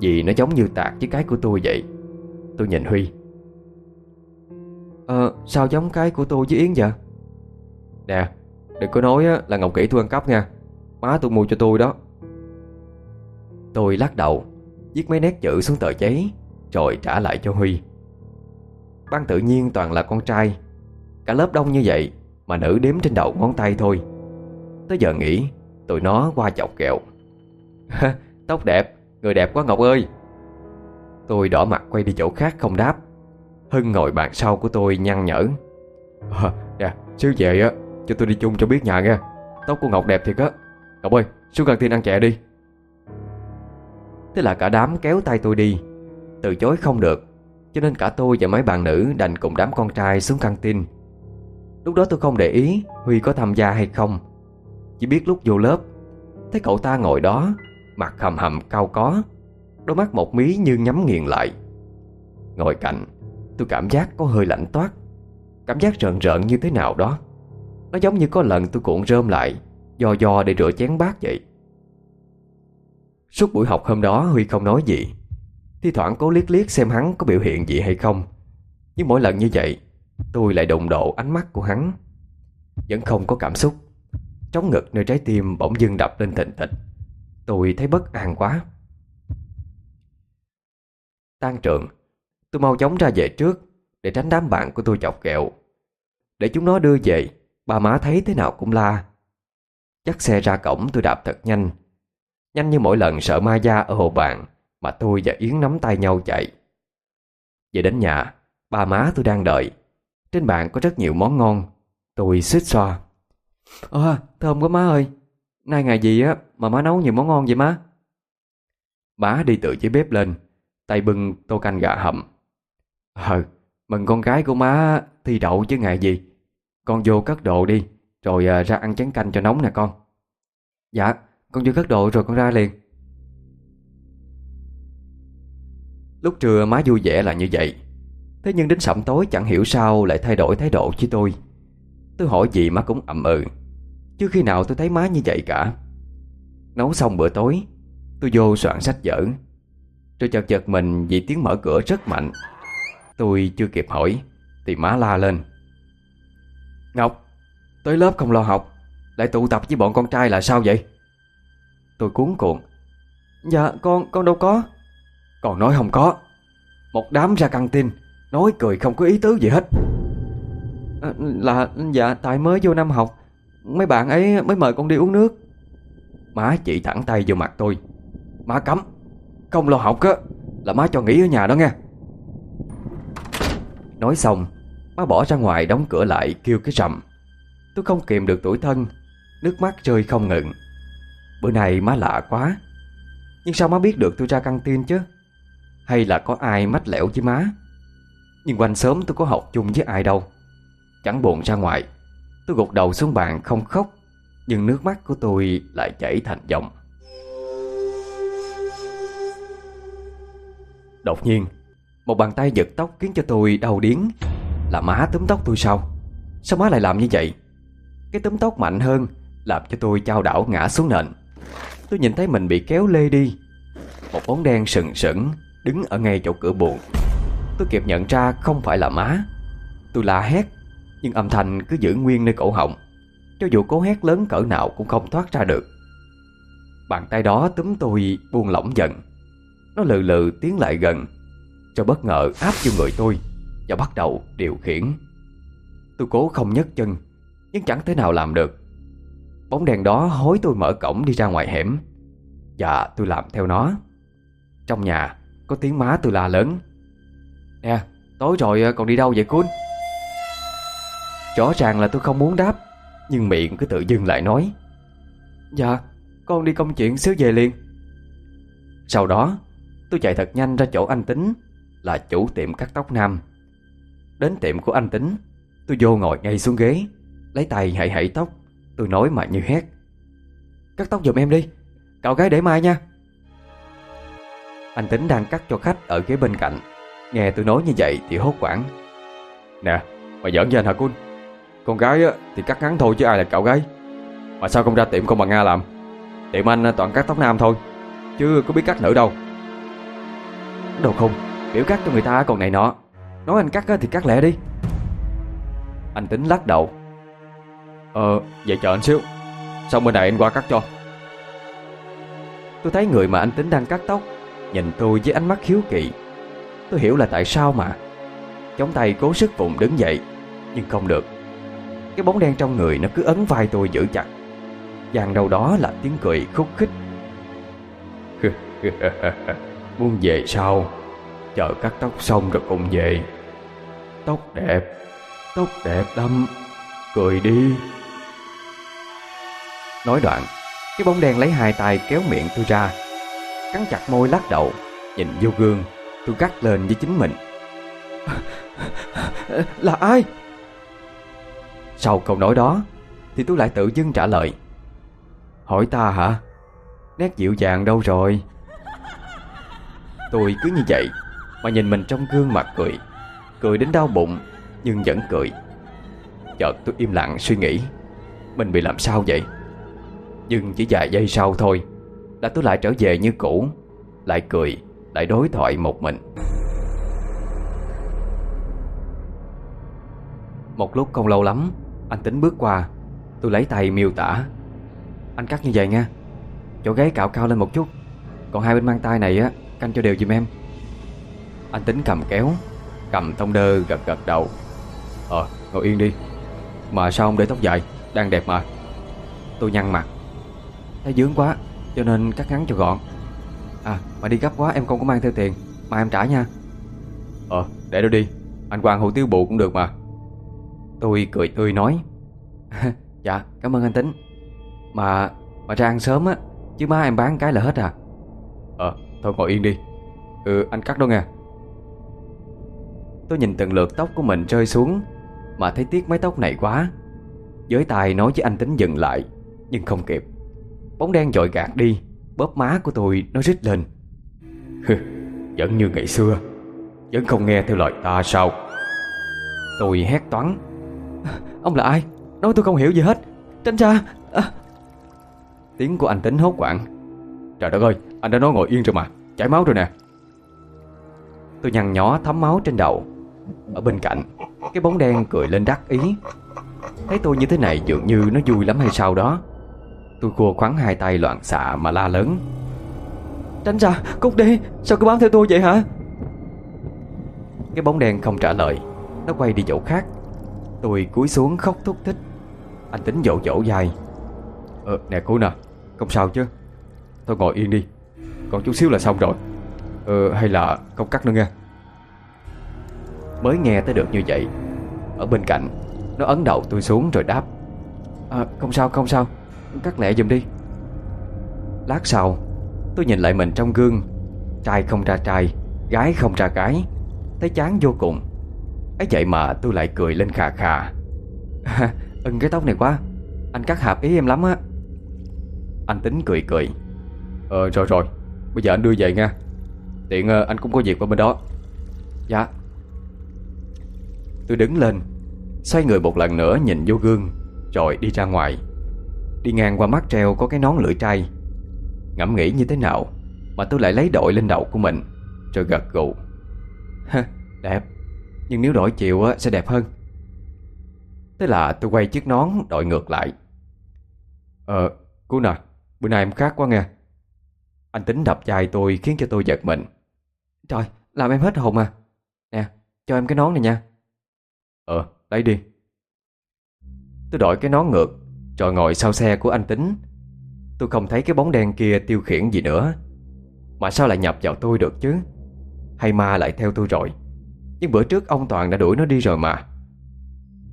Vì nó giống như tạc với cái của tôi vậy. Tôi nhìn Huy. Ờ sao giống cái của tôi với Yến vậy? Nè, Đừng có nói là Ngọc kỹ tôi ăn cắp nha. Má tôi mua cho tôi đó. Tôi lắc đầu, Viết mấy nét chữ xuống tờ giấy, Rồi trả lại cho Huy. Ban tự nhiên toàn là con trai. Cả lớp đông như vậy, Mà nữ đếm trên đầu ngón tay thôi. Tới giờ nghĩ Tụi nó qua chọc kẹo. Tóc đẹp, người đẹp quá Ngọc ơi. Tôi đỏ mặt quay đi chỗ khác không đáp. Hưng ngồi bàn sau của tôi nhăn nhở. À, Nè, xíu về á Cho tôi đi chung cho biết nhà nha Tóc của Ngọc đẹp thiệt á. Ngọc ơi, xuống căng tin ăn chè đi. Thế là cả đám kéo tay tôi đi. Từ chối không được. Cho nên cả tôi và mấy bạn nữ đành cùng đám con trai xuống căng tin. Lúc đó tôi không để ý Huy có tham gia hay không. Chỉ biết lúc vô lớp. Thấy cậu ta ngồi đó, Mặt hầm hầm cao có, Đôi mắt một mí như nhắm nghiền lại. Ngồi cạnh, Tôi cảm giác có hơi lạnh toát, Cảm giác rợn rợn như thế nào đó. Nó giống như có lần tôi cuộn rơm lại, Do do để rửa chén bát vậy. Suốt buổi học hôm đó, Huy không nói gì. Thi thoảng cố liếc liếc xem hắn có biểu hiện gì hay không. Nhưng mỗi lần như vậy, Tôi lại đụng độ ánh mắt của hắn. Vẫn không có cảm xúc. Trống ngực nơi trái tim bỗng dưng đập lên thình thịch. Tôi thấy bất an quá. Tan trường, Tôi mau chóng ra về trước Để tránh đám bạn của tôi chọc kẹo. Để chúng nó đưa về Bà má thấy thế nào cũng la. Chắc xe ra cổng tôi đạp thật nhanh. Nhanh như mỗi lần sợ ma gia ở hồ bạn Mà tôi và Yến nắm tay nhau chạy. Về đến nhà Bà má tôi đang đợi. Trên bàn có rất nhiều món ngon. Tôi xích xoa. Ờ thơm quá má ơi. Nay ngày gì á mà má nấu nhiều món ngon vậy má? Bá đi tự dưới bếp lên Tay bưng tô canh gà hầm. Ờ Mừng con gái của má thi đậu chứ ngày gì. Con vô cất đồ đi Rồi à, ra ăn chén canh cho nóng nè con. Dạ Con vô cất đồ rồi con ra liền. Lúc trưa má vui vẻ là như vậy. Thế nhưng đến sẩm tối chẳng hiểu sao Lại thay đổi thái độ với tôi. Tôi hỏi gì má cũng ậm ừ. Chứ khi nào tôi thấy má như vậy cả. Nấu xong bữa tối Tôi vô soạn sách vở. Rồi chợt chật mình vì tiếng mở cửa rất mạnh. Tôi chưa kịp hỏi Thì má la lên. Ngọc Tới lớp không lo học Lại tụ tập với bọn con trai là sao vậy? Tôi cuốn cuộn. Dạ con con đâu có. Còn nói không có. Một đám ra căng tin Nói cười không có ý tứ gì hết. À, Là dạ tại mới vô năm học Mấy bạn ấy mới mời con đi uống nước. Má chỉ thẳng tay vô mặt tôi. Má cấm. Không lo học á, Là má cho nghỉ ở nhà đó nghe. Nói xong, Má bỏ ra ngoài đóng cửa lại kêu cái rầm. Tôi không kìm được tuổi thân, Nước mắt rơi không ngừng. Bữa nay má lạ quá. Nhưng sao má biết được tôi ra căng tin chứ? Hay là có ai mách lẻo với má? Nhưng quanh sớm tôi có học chung với ai đâu. Chẳng buồn ra ngoài. Tôi gục đầu xuống bàn không khóc, Nhưng nước mắt của tôi lại chảy thành dòng. Đột nhiên, Một bàn tay giật tóc khiến cho tôi đau điếng. Là má túm tóc tôi sao? Sao má lại làm như vậy? Cái túm tóc mạnh hơn Làm cho tôi trao đảo ngã xuống nền. Tôi nhìn thấy mình bị kéo lê đi. Một bóng đen sừng sững Đứng ở ngay chỗ cửa buồn Tôi kịp nhận ra không phải là má. Tôi la hét. Nhưng âm thanh cứ giữ nguyên nơi cổ họng, Cho dù cố hét lớn cỡ nào cũng không thoát ra được. Bàn tay đó túm tôi buông lỏng dần. Nó lừ lừ tiến lại gần, Cho bất ngờ áp vô người tôi Và bắt đầu điều khiển. Tôi cố không nhấc chân, Nhưng chẳng thể nào làm được. Bóng đèn đó hối tôi mở cổng đi ra ngoài hẻm, Và tôi làm theo nó. Trong nhà, có tiếng má tôi la lớn. Nè, tối rồi à, còn đi đâu vậy, Cún? Rõ ràng là tôi không muốn đáp Nhưng miệng cứ tự dưng lại nói. Dạ con đi công chuyện xíu về liền. Sau đó tôi chạy thật nhanh ra chỗ anh Tính Là chủ tiệm cắt tóc nam. Đến tiệm của anh Tính Tôi vô ngồi ngay xuống ghế Lấy tay hãy hãy tóc Tôi nói mà như hét. Cắt tóc giùm em đi Cạo gái để mai nha. Anh Tính đang cắt cho khách ở ghế bên cạnh Nghe tôi nói như vậy thì hốt quảng Nè mày giỡn với anh hả Cun con gái á, thì cắt ngắn thôi chứ ai là cạo gái. Mà sao không ra tiệm con bà Nga làm? Tiệm anh à, toàn cắt tóc nam thôi Chứ có biết cắt nữ đâu. Đâu không Biểu cắt cho người ta còn này nọ. Nói anh cắt thì cắt lẹ đi. Anh tính lắc đầu. Ờ vậy chờ anh xíu. Xong bên này anh qua cắt cho. Tôi thấy người mà anh tính đang cắt tóc Nhìn tôi với ánh mắt hiếu kỳ. Tôi hiểu là tại sao mà. Chống tay cố sức vùng đứng dậy Nhưng không được. Cái bóng đen trong người nó cứ ấn vai tôi giữ chặt. Dàn đâu đó là tiếng cười khúc khích. Muốn về sao? Chờ cắt tóc xong rồi cùng về. Tóc đẹp Tóc đẹp lắm. Cười đi. Nói đoạn, Cái bóng đen lấy hai tay kéo miệng tôi ra. Cắn chặt môi lắc đầu, Nhìn vô gương, Tôi gắt lên với chính mình. Là ai? Sau câu nói đó, Thì tôi lại tự dưng trả lời. Hỏi ta hả? Nét dịu dàng đâu rồi? Tôi cứ như vậy, Mà nhìn mình trong gương mặt cười. Cười đến đau bụng, Nhưng vẫn cười. Chợt tôi im lặng suy nghĩ, Mình bị làm sao vậy? Nhưng chỉ vài giây sau thôi, Là tôi lại trở về như cũ, Lại cười, Lại đối thoại một mình. Một lúc không lâu lắm anh tính bước qua, Tôi lấy tay miêu tả. Anh cắt như vậy nha. Chỗ gáy cạo cao lên một chút. Còn hai bên mang tay này á, Canh cho đều giùm em. Anh tính cầm kéo, Cầm thông đơ gật gật đầu. Ờ ngồi yên đi. Mà sao ông để tóc dài? Đang đẹp mà. Tôi nhăn mặt. Thấy dướng quá, Cho nên cắt ngắn cho gọn. À mà đi gấp quá, em không có mang theo tiền. Mà em trả nha. Ờ để đó đi. Anh Quang hủ tiếu bụ cũng được mà. Tôi cười tươi nói Dạ cảm ơn anh Tính. Mà mà ra ăn sớm á, Chứ má em bán cái là hết à? Ờ thôi ngồi yên đi. Ừ anh cắt đó nghe. Tôi nhìn từng lượt tóc của mình rơi xuống, Mà thấy tiếc mái tóc này quá. Với tay nói với anh Tính dừng lại, Nhưng không kịp. Bóng đen dội gạt đi, Bóp má của tôi nó rít lên. Vẫn như ngày xưa, Vẫn không nghe theo lời ta sao? Tôi hét toán Ông là ai? Nói tôi không hiểu gì hết. Tránh ra. À. Tiếng của anh tính hốt quảng Trời đất ơi, anh đã nói ngồi yên rồi mà. Chảy máu rồi nè. Tôi nhăn nhó thấm máu trên đầu. Ở bên cạnh, Cái bóng đen cười lên đắc ý. Thấy tôi như thế này dường như nó vui lắm hay sao đó. Tôi cua khoắn hai tay loạn xạ mà la lớn. Tránh ra, Cút đi. Sao cứ bám theo tôi vậy hả? Cái bóng đen không trả lời. Nó quay đi chỗ khác. Tôi cúi xuống khóc thúc thích. Anh tính dỗ dỗ dài Ờ nè cô nè Không sao chứ. Thôi ngồi yên đi. Còn chút xíu là xong rồi. Ờ hay là không cắt nữa nghe. Mới nghe tới được như vậy Ở bên cạnh Nó ấn đầu tôi xuống rồi đáp. À, Không sao không sao. Cắt lẹ giùm đi. Lát sau Tôi nhìn lại mình trong gương. Trai không ra trai Gái không ra gái. Thấy chán vô cùng ấy vậy mà tôi lại cười lên khà khà. Ưng, cái tóc này quá. Anh cắt hợp ý em lắm á. Anh tính cười cười. Ờ rồi rồi. Bây giờ anh đưa về nha. Tiện ờ, anh cũng có việc ở bên đó. Dạ. Tôi đứng lên, Xoay người một lần nữa nhìn vô gương, Rồi đi ra ngoài. Đi ngang qua mắt treo có cái nón lưỡi trai. Ngẫm nghĩ như thế nào Mà tôi lại lấy đội lên đầu của mình, Rồi gật gù. Đẹp. Nhưng nếu đổi chiều á, sẽ đẹp hơn. Thế là tôi quay chiếc nón đội ngược lại. Ờ, cô nè Bữa nay em khác quá nghe. Anh tính đập chai tôi khiến cho tôi giật mình. Trời, làm em hết hồn à. Nè, cho em cái nón này nha. Ờ, lấy đi. Tôi đổi cái nón ngược Rồi ngồi sau xe của anh Tính. Tôi không thấy cái bóng đen kia tiêu khiển gì nữa. Mà sao lại nhập vào tôi được chứ? Hay ma lại theo tôi rồi? Nhưng bữa trước ông Toàn đã đuổi nó đi rồi mà.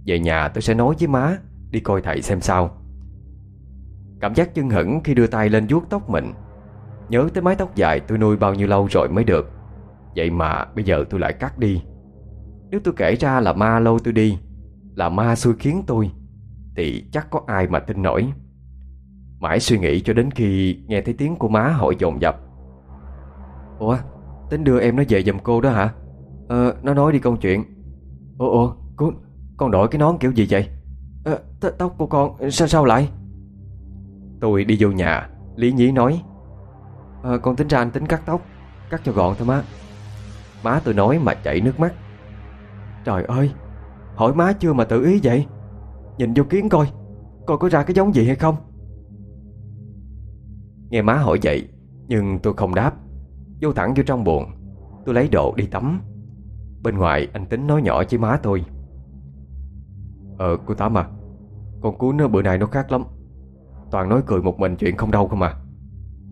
Về nhà tôi sẽ nói với má Đi coi thầy xem sao. Cảm giác chân hững khi đưa tay lên vuốt tóc mình. Nhớ tới mái tóc dài tôi nuôi bao nhiêu lâu rồi mới được. Vậy mà bây giờ tôi lại cắt đi. Nếu tôi kể ra là ma lâu tôi đi Là ma xui khiến tôi Thì chắc có ai mà tin nổi. Mãi suy nghĩ cho đến khi nghe thấy tiếng của má hỏi dồn dập. Ủa, tính đưa em nó về giùm cô đó hả? Ờ, nó nói đi công chuyện. Ủa, ủa, con, con đổi cái nón kiểu gì vậy? Ờ, tóc của con ờ, sao sao lại? Tôi đi vô nhà Lý nhí nói. Ờ, con tính ra anh tính cắt tóc Cắt cho gọn thôi má. Má tôi nói mà chảy nước mắt. Trời ơi Hỏi má chưa mà tự ý vậy? Nhìn vô kiến coi Coi có ra cái giống gì hay không? Nghe má hỏi vậy Nhưng tôi không đáp. Vô thẳng vô trong buồn Tôi lấy đồ đi tắm. Bên ngoài, anh tính nói nhỏ với má tôi. Ờ cô Tám à Con cuốn bữa nay nó khác lắm. Toàn nói cười một mình chuyện không đâu không à.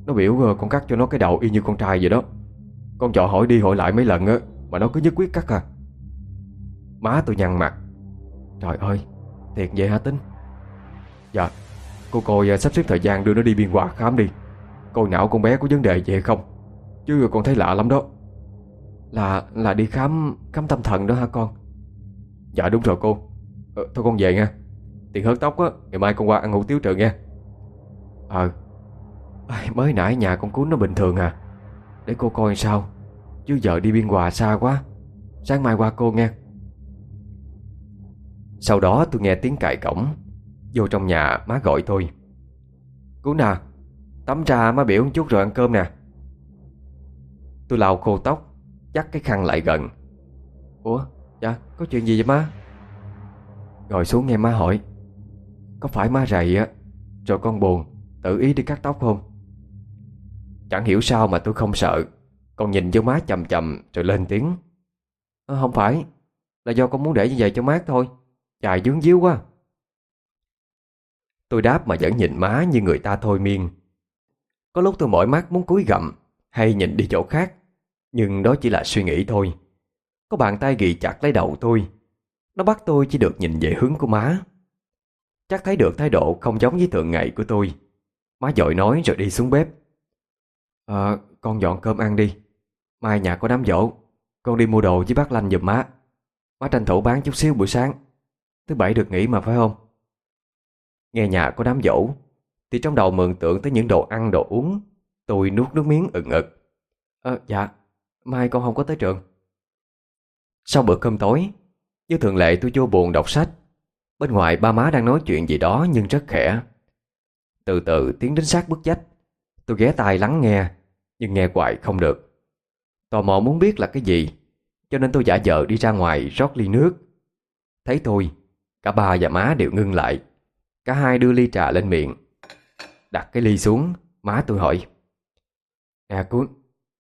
Nó biểu ờ, con cắt cho nó cái đầu y như con trai vậy đó. Con chọ hỏi đi hỏi lại mấy lần á, Mà nó cứ nhất quyết cắt à. Má tôi nhăn mặt. Trời ơi, Thiệt vậy hả tính? Dạ Cô coi ờ, sắp xếp thời gian đưa nó đi biên hòa khám đi. Coi não con bé có vấn đề gì hay không. Chứ còn thấy lạ lắm đó. Là là đi khám khám tâm thần đó hả con? Dạ đúng rồi cô. Ờ, Thôi con về nha. Tiền hớt tóc á Ngày mai con qua ăn hủ tiếu trường nha. Ờ. Mới nãy nhà con cún nó bình thường à. Để cô coi sao. Chứ giờ đi biên hòa xa quá. Sáng mai qua cô nghe Sau đó tôi nghe tiếng cài cổng. Vô trong nhà má gọi tôi Cún à Tắm trà má biểu một chút rồi ăn cơm nè. Tôi lau khô tóc. Dắt cái khăn lại gần. Ủa? Dạ có chuyện gì vậy má? Ngồi xuống nghe má hỏi. Có phải má rầy á? Rồi con buồn Tự ý đi cắt tóc không? Chẳng hiểu sao mà tôi không sợ. Còn nhìn vô má chầm chầm rồi lên tiếng. À, Không phải. Là do con muốn để như vậy cho mát thôi. Chài dướng díu quá. Tôi đáp mà vẫn nhìn má như người ta thôi miên. Có lúc tôi mỏi mắt muốn cúi gặm Hay nhìn đi chỗ khác. Nhưng đó chỉ là suy nghĩ thôi. Có bàn tay ghi chặt lấy đầu tôi. Nó bắt tôi chỉ được nhìn về hướng của má. Chắc thấy được thái độ không giống với thường ngày của tôi. Má dội nói rồi đi xuống bếp. Ờ, con dọn cơm ăn đi. Mai nhà có đám dỗ Con đi mua đồ với bác Lanh giùm má. Má tranh thủ bán chút xíu buổi sáng. Thứ bảy được nghỉ mà phải không? Nghe nhà có đám dỗ Thì trong đầu mường tượng tới những đồ ăn đồ uống Tôi nuốt nước miếng ừng ực. Ờ, dạ. Mai con không có tới trường. Sau bữa cơm tối, Như thường lệ tôi vô buồn đọc sách. Bên ngoài ba má đang nói chuyện gì đó nhưng rất khẽ. Từ từ tiến đến sát bức dách. Tôi ghé tai lắng nghe, Nhưng nghe hoài không được. Tò mò muốn biết là cái gì, Cho nên tôi giả vờ đi ra ngoài rót ly nước. Thấy tôi, Cả ba và má đều ngưng lại. Cả hai đưa ly trà lên miệng. Đặt cái ly xuống, Má tôi hỏi. Nè cuốn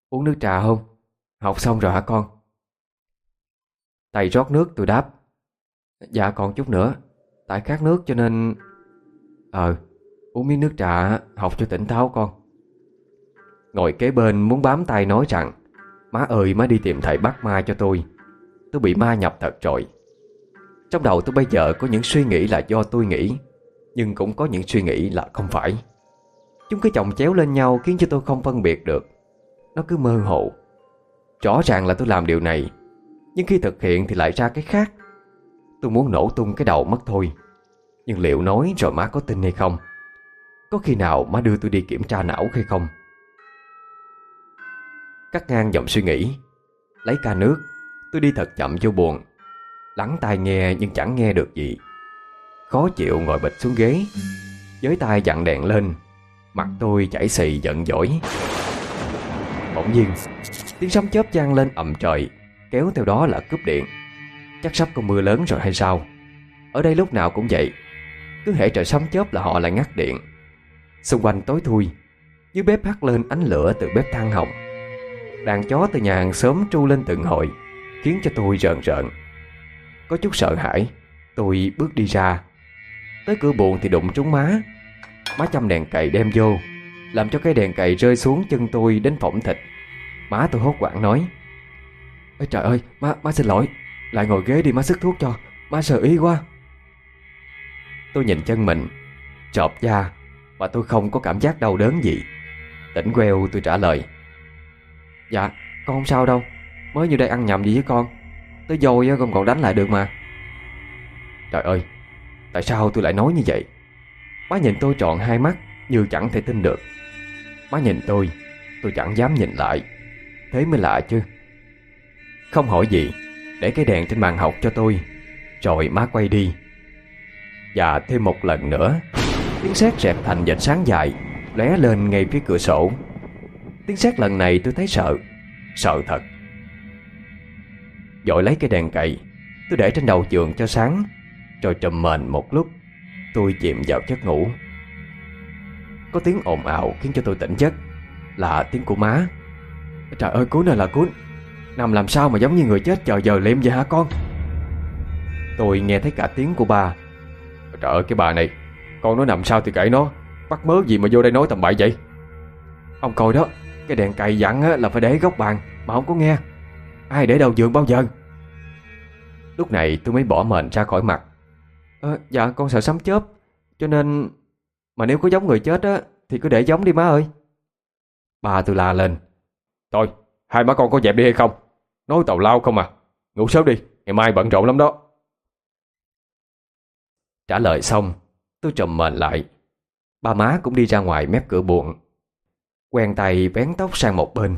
Uống nước trà không? Học xong rồi hả con? Tay rót nước, tôi đáp. Dạ còn chút nữa. Tại khát nước cho nên Ờ Uống miếng nước trà học cho tỉnh táo con. Ngồi kế bên muốn bám tay nói rằng, Má ơi, má đi tìm thầy bắt ma cho tôi. Tôi bị ma nhập thật rồi. Trong đầu tôi bây giờ có những suy nghĩ là do tôi nghĩ, Nhưng cũng có những suy nghĩ là không phải. Chúng cứ chồng chéo lên nhau khiến cho tôi không phân biệt được. Nó cứ mơ hồ. Rõ ràng là tôi làm điều này, Nhưng khi thực hiện thì lại ra cái khác. Tôi muốn nổ tung cái đầu mất thôi. Nhưng liệu nói rồi má có tin hay không? Có khi nào má đưa tôi đi kiểm tra não hay không? Cắt ngang dòng suy nghĩ, Lấy ca nước, Tôi đi thật chậm vô buồn. Lắng tai nghe nhưng chẳng nghe được gì. Khó chịu ngồi bịch xuống ghế, Với tay dặn đèn lên, Mặt tôi chảy xì giận dỗi. Bỗng nhiên Tiếng sấm chớp vang lên ầm trời, Kéo theo đó là cúp điện. Chắc sắp có mưa lớn rồi hay sao? Ở đây lúc nào cũng vậy, Cứ hệ trời sấm chớp là họ lại ngắt điện. Xung quanh tối thui, Dưới bếp hắt lên ánh lửa từ bếp than hồng. Đàn chó từ nhà hàng sớm tru lên từng hồi, Khiến cho tôi rợn rợn. Có chút sợ hãi, Tôi bước đi ra. Tới cửa buồn thì đụng trúng má. Má chăm đèn cày đem vô, Làm cho cái đèn cày rơi xuống chân tôi đến phỏng thịt. Má tôi hốt quảng nói. Ê trời ơi má, má xin lỗi. Lại ngồi ghế đi má sức thuốc cho. Má sợ ý quá. Tôi nhìn chân mình Chọp da Và tôi không có cảm giác đau đớn gì. Tỉnh queo tôi trả lời. Dạ con không sao đâu. Mới như đây ăn nhầm gì với con? Tới dôi con còn đánh lại được mà. Trời ơi Tại sao tôi lại nói như vậy? Má nhìn tôi trọn hai mắt Như chẳng thể tin được. Má nhìn tôi Tôi chẳng dám nhìn lại. Thế mới lạ chứ. Không hỏi gì, Để cái đèn trên bàn học cho tôi, Rồi má quay đi. Và thêm một lần nữa, Tiếng sét rẹp thành vệt sáng dài, lóe lên ngay phía cửa sổ. Tiếng sét lần này tôi thấy sợ Sợ thật. Dội lấy cái đèn cậy, Tôi để trên đầu giường cho sáng, Rồi trùm mền một lúc, Tôi chìm vào giấc ngủ. Có tiếng ồn ào khiến cho tôi tỉnh giấc, Là tiếng của má. Trời ơi cuốn này là cuốn Nằm làm sao mà giống như người chết chờ giờ liệm vậy hả con? Tôi nghe thấy cả tiếng của bà. Trời ơi cái bà này Con nói nằm sao thì kệ nó. Bắt mớ gì mà vô đây nói tầm bậy vậy? Ông coi đó Cái đèn cày dặn là phải để góc bàn Mà không có nghe. Ai để đầu giường bao giờ? Lúc này tôi mới bỏ mền ra khỏi mặt. À, Dạ con sợ sấm chớp Cho nên Mà nếu có giống người chết á Thì cứ để giống đi má ơi. Bà tôi la lên. Thôi, hai má con có dẹp đi hay không? Nói tàu lao không à. Ngủ sớm đi, Ngày mai bận rộn lắm đó. Trả lời xong, Tôi trầm mền lại. Ba má cũng đi ra ngoài mép cửa buồn Quen tay vén tóc sang một bên.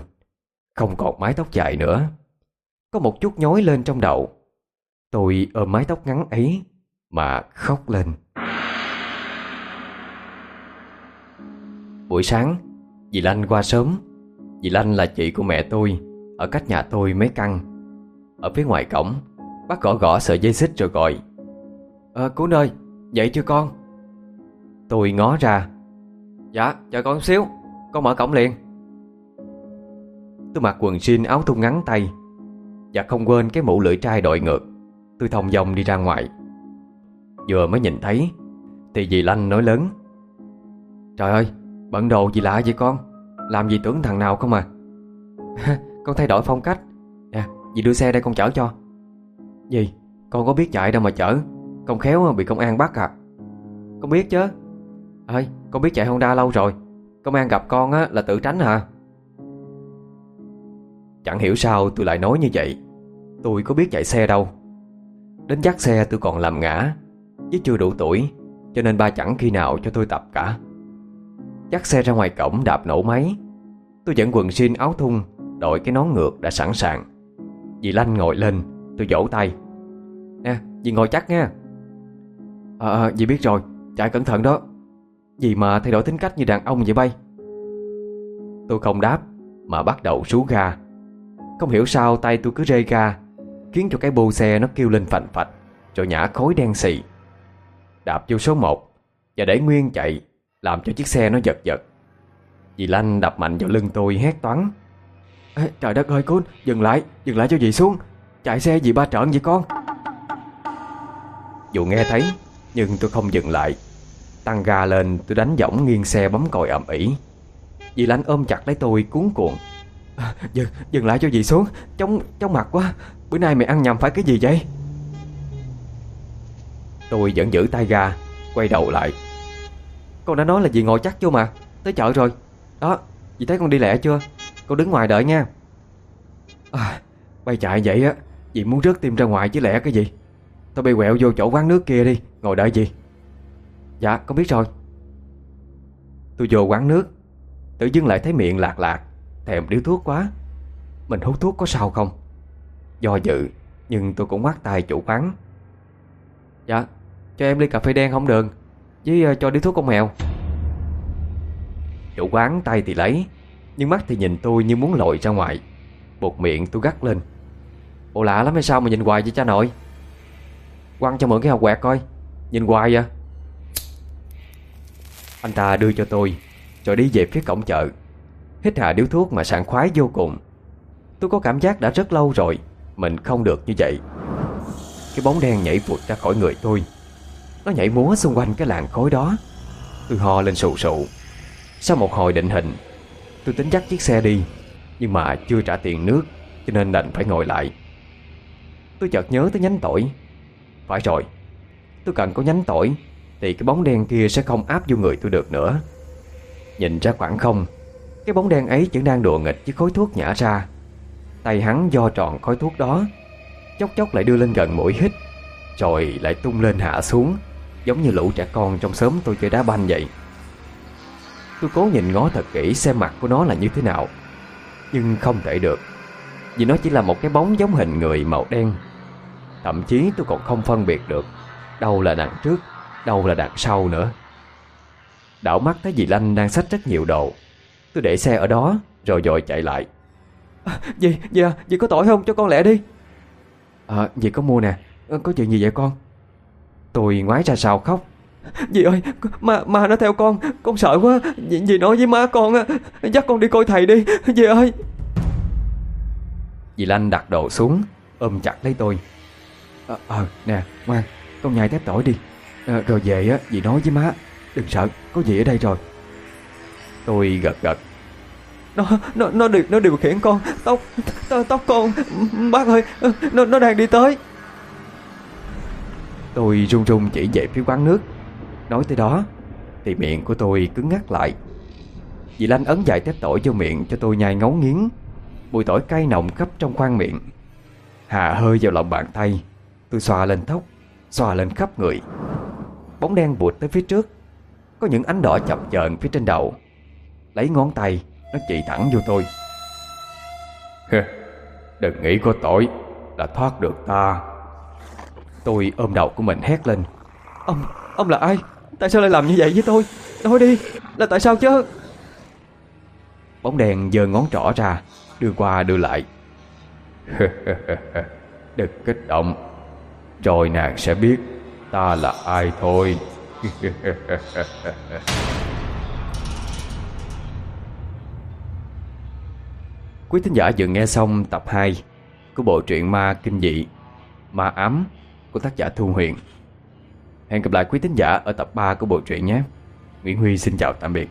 Không còn mái tóc dài nữa. Có một chút nhói lên trong đầu. Tôi ôm mái tóc ngắn ấy Mà khóc lên. Buổi sáng, Dì Lanh qua sớm. Dì Lanh là chị của mẹ tôi Ở cách nhà tôi mấy căn. Ở phía ngoài cổng Bác gõ gõ sợi dây xích rồi gọi. Ờ Cún ơi Dậy chưa con? Tôi ngó ra. Dạ chờ con xíu Con mở cổng liền. Tôi mặc quần jean áo thun ngắn tay Và không quên cái mũ lưỡi trai đội ngược. Tôi thong dong đi ra ngoài. Vừa mới nhìn thấy Thì dì Lanh nói lớn. Trời ơi Bận đồ gì lạ vậy con làm gì tưởng thằng nào không à? Con thay đổi phong cách. Nè dì đưa xe đây con chở cho. Gì Con có biết chạy đâu mà chở. Con khéo bị công an bắt à. Con biết chứ. Ơi con biết chạy Honda lâu rồi. Công an gặp con á là tự tránh hả Chẳng hiểu sao tôi lại nói như vậy. Tôi có biết chạy xe đâu. Đến dắt xe tôi còn làm ngã. Chứ chưa đủ tuổi, Cho nên ba chẳng khi nào cho tôi tập cả. Dắt xe ra ngoài cổng đạp nổ máy. Tôi dẫn quần jean áo thun Đội cái nón ngược đã sẵn sàng. Dì Lanh ngồi lên Tôi vỗ tay. Nè dì ngồi chắc nha. Ờ à, dì biết rồi Chạy cẩn thận đó. Dì mà thay đổi tính cách như đàn ông vậy bay. Tôi không đáp Mà bắt đầu xú ga. Không hiểu sao tay tôi cứ rê ga Khiến cho cái bô xe nó kêu lên phành phạch Rồi nhả khối đen xì. Đạp vô số 1 Và để nguyên chạy. Làm cho chiếc xe nó giật giật. Dì Lanh đập mạnh vào lưng tôi hét toán Ê, Trời đất ơi cún Dừng lại Dừng lại cho dì xuống. Chạy xe dì ba trợn vậy con. Dù nghe thấy Nhưng tôi không dừng lại. Tăng ga lên tôi đánh võng nghiêng xe bấm còi ầm ĩ. Dì Lanh ôm chặt lấy tôi cuốn cuộn à, ờ, Dừng, dừng lại cho dì xuống Chóng, chóng mặt quá. Bữa nay mày ăn nhầm phải cái gì vậy? Tôi vẫn giữ tay ga Quay đầu lại. Con đã nói là dì ngồi chắc vô mà. Tới chợ rồi. Đó, dì thấy con đi lẹ chưa? Con đứng ngoài đợi nha. À, Bay chạy vậy á Dì muốn rớt tim ra ngoài chứ lẹ cái gì. Tôi bay quẹo vô chỗ quán nước kia đi Ngồi đợi dì. Dạ con biết rồi. Tôi vô quán nước. Tự dưng lại thấy miệng lạc lạc Thèm điếu thuốc quá. Mình hút thuốc có sao không? Do dự Nhưng tôi cũng mắc tay chủ quán. Dạ Cho em ly cà phê đen không đường với uh, cho điếu thuốc con mèo. Chủ quán tay thì lấy Nhưng mắt thì nhìn tôi như muốn lội ra ngoài. Bột miệng tôi gắt lên. Ồ lạ lắm hay sao mà nhìn hoài vậy cha nội? Quăng cho mượn cái hộp quẹt coi. Nhìn hoài vậy Anh ta đưa cho tôi Rồi đi về phía cổng chợ. Hít hà điếu thuốc mà sảng khoái vô cùng. Tôi có cảm giác đã rất lâu rồi Mình không được như vậy. Cái bóng đen nhảy vụt ra khỏi người tôi. Nó nhảy múa xung quanh cái làng khói đó. Tôi ho lên sụ sụ. Sau một hồi định hình, Tôi tính dắt chiếc xe đi, Nhưng mà chưa trả tiền nước, Cho nên đành phải ngồi lại. Tôi chợt nhớ tới nhánh tỏi. Phải rồi, Tôi cần có nhánh tỏi, Thì cái bóng đen kia sẽ không áp vô người tôi được nữa. Nhìn ra khoảng không, Cái bóng đen ấy vẫn đang đùa nghịch với khối thuốc nhả ra. Tay hắn do tròn khói thuốc đó, Chốc chốc lại đưa lên gần mũi hít, Rồi lại tung lên hạ xuống. Giống như lũ trẻ con trong xóm tôi chơi đá banh vậy. Tôi cố nhìn ngó thật kỹ xem mặt của nó là như thế nào Nhưng không thể được Vì nó chỉ là một cái bóng giống hình người màu đen. Thậm chí tôi còn không phân biệt được Đâu là đằng trước Đâu là đằng sau nữa. Đảo mắt thấy dì Lanh đang xách rất nhiều đồ. Tôi để xe ở đó Rồi dội chạy lại. À, Dì, dì à, dì có tỏi không? Cho con lẹ đi. À, dì có mua nè. Có chuyện gì vậy con Tôi ngoái ra sau khóc. Dì ơi, ma, ma nó theo con. Con sợ quá, dì, dì nói với má con Dắt con đi coi thầy đi Dì ơi. Dì Lanh đặt đồ xuống Ôm chặt lấy tôi. Ờ, à, nè, ngoan Con nhai tép tỏi đi. À, Rồi về á, dì nói với má Đừng sợ, có gì ở đây rồi. Tôi gật gật. Nó nó nó điều nó điều khiển con. Tóc, tóc con bác ơi nó nó đang đi tới tôi run run chỉ về phía quán nước. Nói tới đó, thì miệng của tôi cứng ngắt lại. Dì lanh ấn dài tép tỏi vô miệng cho tôi nhai ngấu nghiến. Mùi tỏi cay nồng khắp trong khoang miệng. Hà hơi vào lòng bàn tay. Tôi xoa lên tóc xoa lên khắp người. Bóng đen vụt tới phía trước. Có những ánh đỏ chập chờn phía trên đầu. Lấy ngón tay, nó chỉ thẳng vô tôi. Đừng nghĩ có tội Là thoát được ta. Tôi ôm đầu của mình hét lên Ông, ông là ai? Tại sao lại làm như vậy với tôi? Nói đi, là tại sao chứ? Bóng đèn giơ ngón trỏ ra Đưa qua đưa lại Đừng kích động Rồi nàng sẽ biết Ta là ai thôi Quý thính giả vừa nghe xong tập 2 của bộ truyện ma kinh dị Ma ám của tác giả Thu Huyền. Hẹn gặp lại quý thính giả ở tập 3 của bộ truyện nhé. Nguyễn Huy xin chào, tạm biệt.